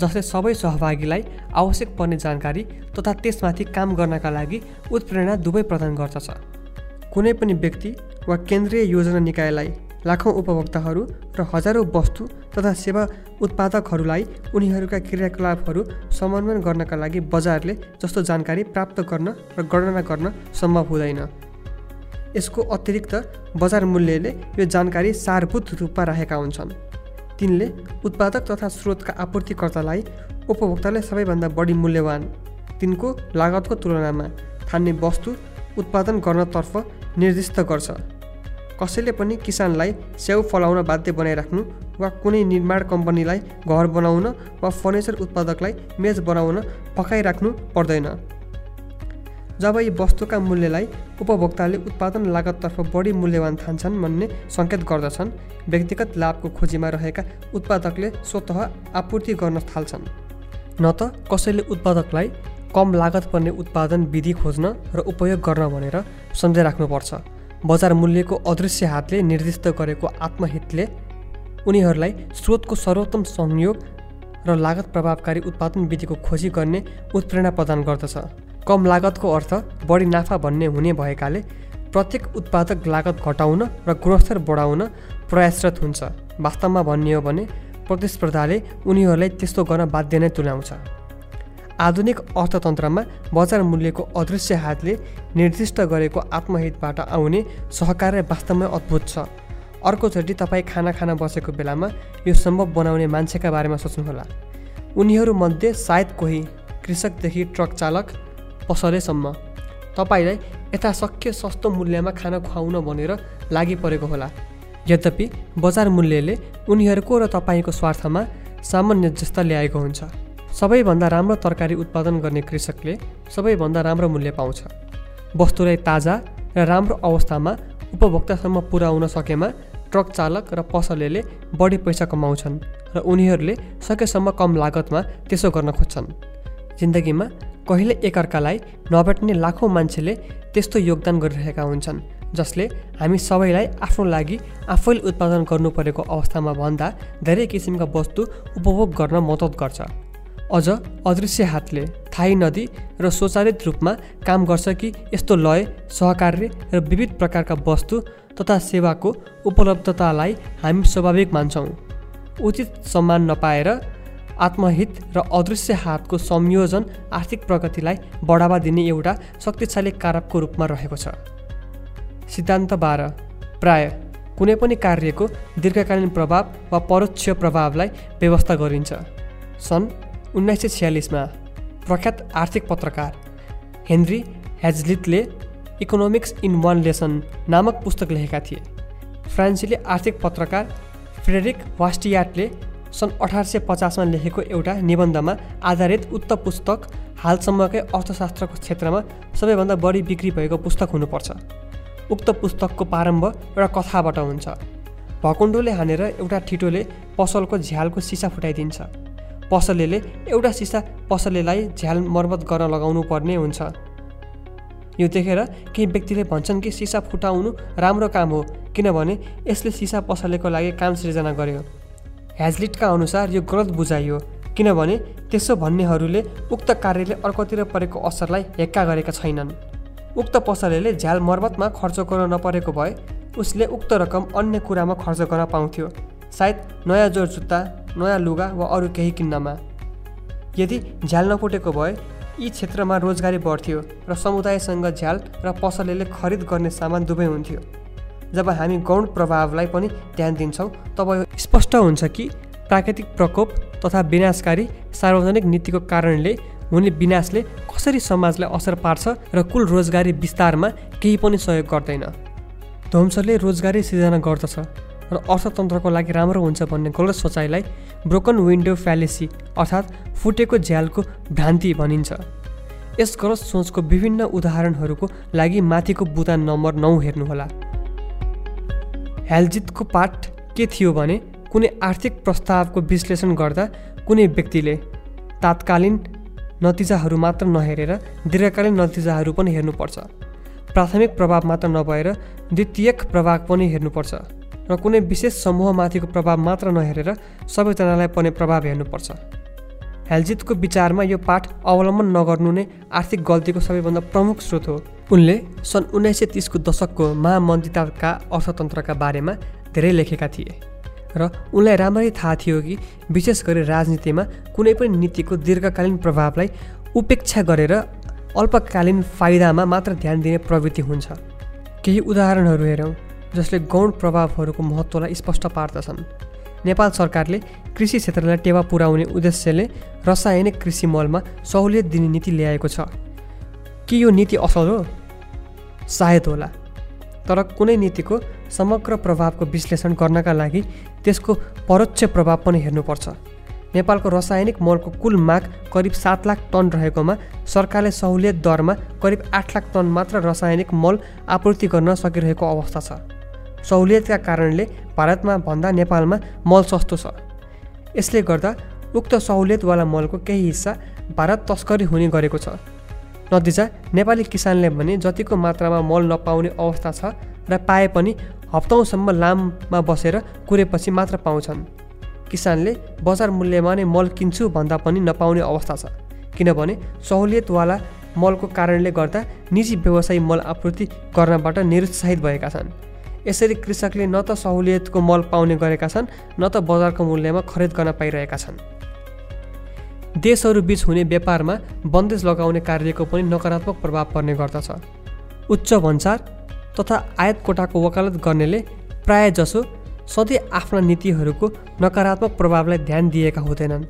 जसले सबै सहभागीलाई आवश्यक पर्ने जानकारी तथा त्यसमाथि काम गर्नका लागि उत्प्रेरणा दुवै प्रदान गर्दछ। कुनै पनि व्यक्ति वा केन्द्रीय योजना निकायलाई लाखौँ उपभोक्ताहरू र हजारौँ वस्तु तथा सेवा उत्पादकहरूलाई उनीहरूका क्रियाकलापहरू समन्वयन गर्नका लागि बजारले जस्तो जानकारी प्राप्त गर्न र गणना गर्न सम्भव हुँदैन। यसको अतिरिक्त बजार मूल्यले यो जानकारी सारभूत रूपमा राखेका हुन्छन्। तिनले उत्पादक तथा स्रोतका आपूर्तिकर्तालाई उपभोक्ताले सबैभन्दा बढी मूल्यवान तिनको लागतको तुलनामा ठान्ने वस्तु उत्पादन गर्नतर्फ निर्दिष्ट गर्छ। कसैले पनि किसानलाई स्याउ फलाउन बाध्य बनाइराख्नु वा कुनै निर्माण कम्पनीलाई घर बनाउन वा फर्निचर उत्पादकलाई मेज बनाउन पकाइराख्नु पर्दैन। जब यी वस्तुका मूल्यलाई उपभोक्ताले उत्पादन लागततर्फ बढी मूल्यवान ठान्छन् भन्ने सङ्केत गर्दछन् व्यक्तिगत लाभको खोजीमा रहेका उत्पादकले स्वत आपूर्ति गर्न थाल्छन्। न त कसैले उत्पादकलाई कम लागत पर्ने उत्पादन विधि खोज्न र उपयोग गर्न भनेर सम्झिराख्नुपर्छ बजार मूल्यको अदृश्य हातले निर्दिष्ट गरेको आत्महितले उनीहरूलाई स्रोतको सर्वोत्तम संयोग र लागत प्रभावकारी उत्पादन विधिको खोजी गर्ने उत्प्रेरणा प्रदान गर्दछ। कम लागतको अर्थ बढी नाफा भन्ने हुने भएकाले प्रत्येक उत्पादक लागत घटाउन र गुणस्तर बढाउन प्रयासरत हुन्छ। वास्तवमा भन्ने हो भने प्रतिस्पर्धाले उनीहरूलाई त्यस्तो गर्न बाध्य नै तुल्याउँछ। आधुनिक अर्थतन्त्रमा बजार मूल्यको अदृश्य हातले निर्दिष्ट गरेको आत्महितबाट आउने सहकार्य वास्तवमै अद्भुत छ। अर्कोचोटि तपाईँ खाना खान बसेको बेलामा यो सम्भव बनाउने मान्छेका बारेमा सोच्नुहोला। उनीहरूमध्ये सायद कोही कृषकदेखि ट्रक चालक पसलेसम्म तपाईँलाई यथाशक्य सस्तो मूल्यमा खाना खुवाउन भनेर लागि परेको होला। यद्यपि बजार मूल्यले उनीहरूको र तपाईँको स्वार्थमा सामान्य जस्ता ल्याएको हुन्छ। सबैभन्दा राम्रो तरकारी उत्पादन गर्ने कृषकले सबैभन्दा राम्रो मूल्य पाउँछ। वस्तुलाई ताजा र राम्रो अवस्थामा उपभोक्तासम्म पुर्याउन सकेमा ट्रक चालक र पसलेले बढी पैसा कमाउँछन् र उनीहरूले सकेसम्म कम लागतमा त्यसो गर्न खोज्छन्। जिन्दगीमा कहिले एकअर्कालाई नभेट्ने लाखौँ मान्छेले त्यस्तो योगदान गरिरहेका हुन्छन् जसले हामी सबैलाई आफ्नो लागि आफैले उत्पादन गर्नु परेको अवस्थामा भन्दा धेरै किसिमका वस्तु उपभोग गर्न मद्दत गर्छ। अझ अदृश्य हातले थाहै नदी र स्वचालित रूपमा काम गर्छ कि यस्तो लय सहकार्य र विविध प्रकारका वस्तु तथा सेवाको उपलब्धतालाई हामी स्वाभाविक मान्छौँ। उचित सम्मान नपाएर आत्महित र अदृश्य हातको संयोजन आर्थिक प्रगतिलाई बढावा दिने एउटा शक्तिशाली कारकको रूपमा रहेको छ। सिद्धान्त बाह्र। प्राय कुनै पनि कार्यको दीर्घकालीन प्रभाव वा परोक्ष प्रभावलाई व्यवस्था गरिन्छ। सन् उन्नाइस सय छ्यालिसमा प्रख्यात आर्थिक पत्रकार हेनरी हेजलिटले इकोनोमिक्स इन वान लेसन नामक पुस्तक लेखेका थिए। फ्रान्सेली आर्थिक पत्रकार फ्रेडरिक वास्टियाटले सन् अठार सय पचासमा लेखेको एउटा निबन्धमा आधारित उक्त पुस्तक हालसम्मकै अर्थशास्त्रको क्षेत्रमा सबैभन्दा बढी बिक्री भएको पुस्तक हुनुपर्छ। उक्त पुस्तकको प्रारम्भ एउटा कथाबाट हुन्छ। भकुण्डोले हानेर एउटा ठिटोले पसलको झ्यालको सिसा फुटाइदिन्छ। पसलेले एउटा सिसा पसलेलाई झ्याल मर्मत गर्न लगाउनु पर्ने हुन्छ। यो देखेर केही व्यक्तिले भन्छन् कि सिसा फुटाउनु राम्रो काम हो किनभने यसले सिसा पसलेको लागि काम सृजना गर्यो। ह्याजलिटका अनुसार यो गलत बुझाइयो किनभने त्यसो भन्नेहरूले उक्त कार्यले अर्कोतिर परेको असरलाई हेक्का गरेका छैनन्। उक्त पसलेले झ्याल मर्मतमा खर्च गर्न नपरेको भए उसले उक्त रकम अन्य कुरामा खर्च गर्न पाउँथ्यो। सायद नयाँ जोर जुत्ता नयाँ लुगा वा अरू केही किन्नमा। यदि झ्याल नफुटेको भए यी क्षेत्रमा रोजगारी बढ्थ्यो र समुदायसँग झ्याल र पसलेले खरिद गर्ने सामान दुवै हुन्थ्यो। जब हामी गौण प्रभावलाई पनि ध्यान दिन्छौँ तब यो स्पष्ट हुन्छ कि प्राकृतिक प्रकोप तथा विनाशकारी सार्वजनिक नीतिको कारणले हुने विनाशले कसरी समाजलाई असर पार्छ र कुल रोजगारी विस्तारमा केही पनि सहयोग गर्दैन। ध्वंसले रोजगारी सिर्जना गर्दछ। र अर्थतन्त्रको लागि राम्रो हुन्छ भन्ने गलत सोचाइलाई ब्रोकन विन्डो फ्यालेसी अर्थात् फुटेको झ्यालको भ्रान्ति भनिन्छ। यस गलत सोचको विभिन्न उदाहरणहरूको लागि माथिको बुदा नम्बर नौ हेर्नुहोला। ह्यालजितको पाठ के थियो भने कुनै आर्थिक प्रस्तावको विश्लेषण गर्दा कुनै व्यक्तिले तात्कालीन नतिजाहरू मात्र नहेरेर दीर्घकालीन नतिजाहरू पनि हेर्नुपर्छ। प्राथमिक प्रभाव मात्र नभएर द्वितीयक प्रभाव पनि हेर्नुपर्छ। र कुनै विशेष समूहमाथिको प्रभाव मात्र नहेरेर सबैजनालाई पर्ने प्रभाव हेर्नुपर्छ। हेल्जितको विचारमा यो पाठ अवलम्बन नगर्नु नै आर्थिक गल्तीको सबैभन्दा प्रमुख स्रोत हो। उनले सन् उन्नाइस सय तिसको दशकको महामन्त्रिताका अर्थतन्त्रका बारेमा धेरै लेखेका थिए र उनलाई राम्ररी थाहा थियो कि विशेष गरी राजनीतिमा कुनै पनि नीतिको दीर्घकालीन प्रभावलाई उपेक्षा गरेर अल्पकालीन फाइदामा मात्र ध्यान दिने प्रवृत्ति हुन्छ। केही उदाहरणहरू हेरौँ। जसले गौण प्रभावहरूको महत्त्वलाई स्पष्ट पार्दछन्। नेपाल सरकारले कृषि क्षेत्रलाई टेवा पुर्याउने उद्देश्यले रसायनिक कृषि मलमा सहुलियत दिने नीति ल्याएको छ। के यो नीति असल हो? सायद होला। तर कुनै नीतिको समग्र प्रभावको विश्लेषण गर्नका लागि त्यसको परोक्ष प्रभाव पनि हेर्नुपर्छ। नेपालको रसायनिक मलको कुल माग करिब सात लाख टन रहेकोमा सरकारले सहुलियत दरमा करिब आठ लाख टन मात्र रसायनिक मल आपूर्ति गर्न सकिरहेको अवस्था छ। सहुलियतका कारणले भारतमा भन्दा नेपालमा मल सस्तो छ। यसले गर्दा उक्त सहुलियतवाला मलको केही हिस्सा भारत तस्करी हुने गरेको छ। नतिजा नेपाली किसानले भने जतिको मात्रामा मल नपाउने अवस्था छ र पाए पनि हप्तौँसम्म लाममा बसेर कुरेपछि मात्र पाउँछन्। किसानले बजार मूल्यमा नै मल किन्छु भन्दा पनि नपाउने अवस्था छ। किनभने सहुलियतवाला मलको कारणले गर्दा निजी व्यवसायी मल आपूर्ति गर्नबाट निरुत्साहित भएका छन्। यसरी कृषकले न त सहुलियतको मल पाउने गरेका छन् न त बजारको मूल्यमा खरिद गर्न पाइरहेका छन्। देशहरूबीच हुने व्यापारमा बन्देज लगाउने कार्यको पनि नकारात्मक प्रभाव पर्ने गर्दछ। उच्च भन्सार तथा आयात कोटाको वकालत गर्नेले प्रायजसो सधैँ आफ्ना नीतिहरूको नकारात्मक प्रभावलाई ध्यान दिएका हुँदैनन्।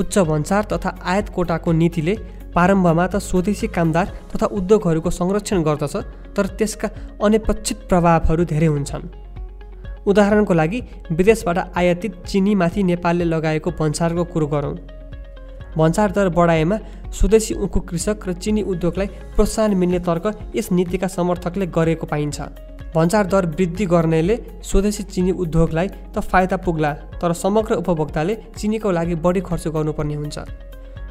उच्च भन्सार तथा आयात कोटाको नीतिले प्रारम्भमा त स्वदेशी कामदार तथा उद्योगहरूको संरक्षण गर्दछ तर त्यसका अनपेक्षित प्रभावहरू धेरै हुन्छन्। उदाहरणको लागि विदेशबाट आयातित चिनीमाथि नेपालले लगाएको भन्सारको कुरो गरौँ। भन्सार दर बढाएमा स्वदेशी उखु कृषक र चिनी उद्योगलाई प्रोत्साहन मिल्ने तर्क यस नीतिका समर्थकले गरेको पाइन्छ। भन्सार दर वृद्धि गर्नेले स्वदेशी चिनी उद्योगलाई त फाइदा पुग्ला तर समग्र उपभोक्ताले चिनीको लागि बढी खर्च गर्नुपर्ने हुन्छ।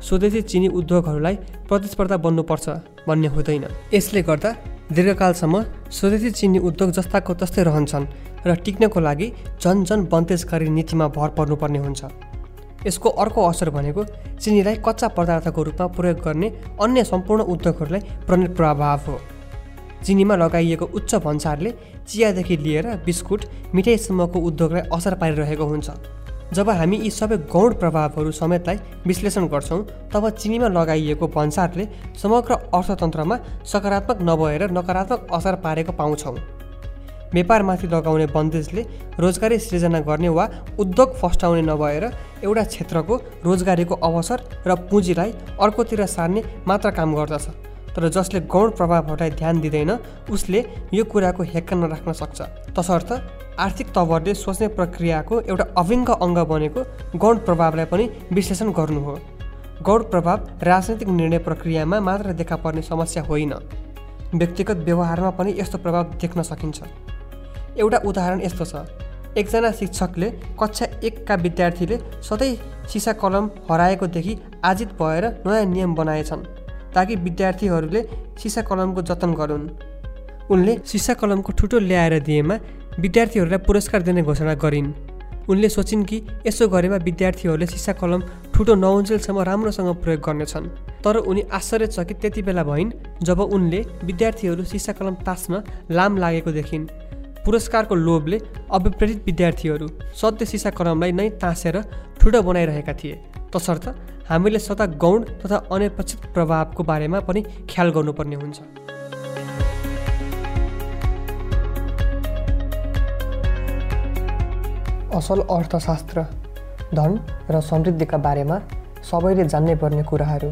स्वदेशी चिनी उद्योगहरूलाई प्रतिस्पर्धा बन्नुपर्छ भन्ने हुँदैन। यसले गर्दा दीर्घकालसम्म स्वदेशी चिनी उद्योग जस्ताको तस्तै रहन्छन् र टिक्नको लागि झन झन बन्तेजकारी नीतिमा भर पर्नुपर्ने हुन्छ। यसको अर्को असर भनेको चिनीलाई कच्चा पदार्थको रूपमा प्रयोग गर्ने अन्य सम्पूर्ण उद्योगहरूलाई पर्ने प्रभाव हो। चिनीमा लगाइएको उच्च भन्सारले चियादेखि लिएर बिस्कुट मिठाईसम्मको उद्योगलाई असर पारिरहेको हुन्छ। जब हामी यी सबै गौण प्रभावहरू समेतलाई विश्लेषण गर्छौँ तब चिनीमा लगाइएको भन्सारले समग्र अर्थतन्त्रमा सकारात्मक नभएर नकारात्मक असर पारेको पाउँछौँ। व्यापारमाथि लगाउने बन्देजले रोजगारी सृजना गर्ने वा उद्योग फस्टाउने नभएर एउटा क्षेत्रको रोजगारीको अवसर र पुँजीलाई अर्कोतिर सार्ने मात्र काम गर्दछ तर जसले गौण प्रभावहरूलाई ध्यान दिँदैन उसले यो कुराको हेक्का नराख्न सक्छ। तसर्थ आर्थिक तवरले सोच्ने प्रक्रियाको एउटा अभिङ्ग अङ्ग बनेको गौण प्रभावलाई पनि विश्लेषण गर्नु हो। गौण प्रभाव राजनैतिक निर्णय प्रक्रियामा मात्र देखा पर्ने समस्या होइन। व्यक्तिगत व्यवहारमा पनि यस्तो प्रभाव देख्न सकिन्छ। एउटा उदाहरण यस्तो छ। एकजना शिक्षकले कक्षा एकका विद्यार्थीले सधैँ सिसा कलम हराएकोदेखि आजित भएर नयाँ नियम बनाएछन् ताकि विद्यार्थीहरूले सिसा कलमको जतन गरून्। उनले सिसा कलमको ठुटो ल्याएर दिएमा विद्यार्थीहरूलाई पुरस्कार दिने घोषणा गरिन्। उनले सोचिन् कि यसो गरेमा विद्यार्थीहरूले सिसा कलम ठुटो नहुन्जेलसम्म राम्रोसँग प्रयोग गर्नेछन्। तर उनी आश्चर्यचकित त्यति बेला भइन् जब उनले विद्यार्थीहरू सिसा कलम तास्न लाम लागेको देखिन्। पुरस्कारको लोभले अभिप्रेरित विद्यार्थीहरू सत्य सिसा कलमलाई नै तासेर ठुलो बनाइरहेका थिए। तसर्थ हामीले सदा गौण तथा अनपेक्षित प्रभावको बारेमा पनि ख्याल गर्नुपर्ने हुन्छ। असल अर्थशास्त्र धन र समृद्धिका बारेमा सबैले जान्नै पर्ने कुराहरू।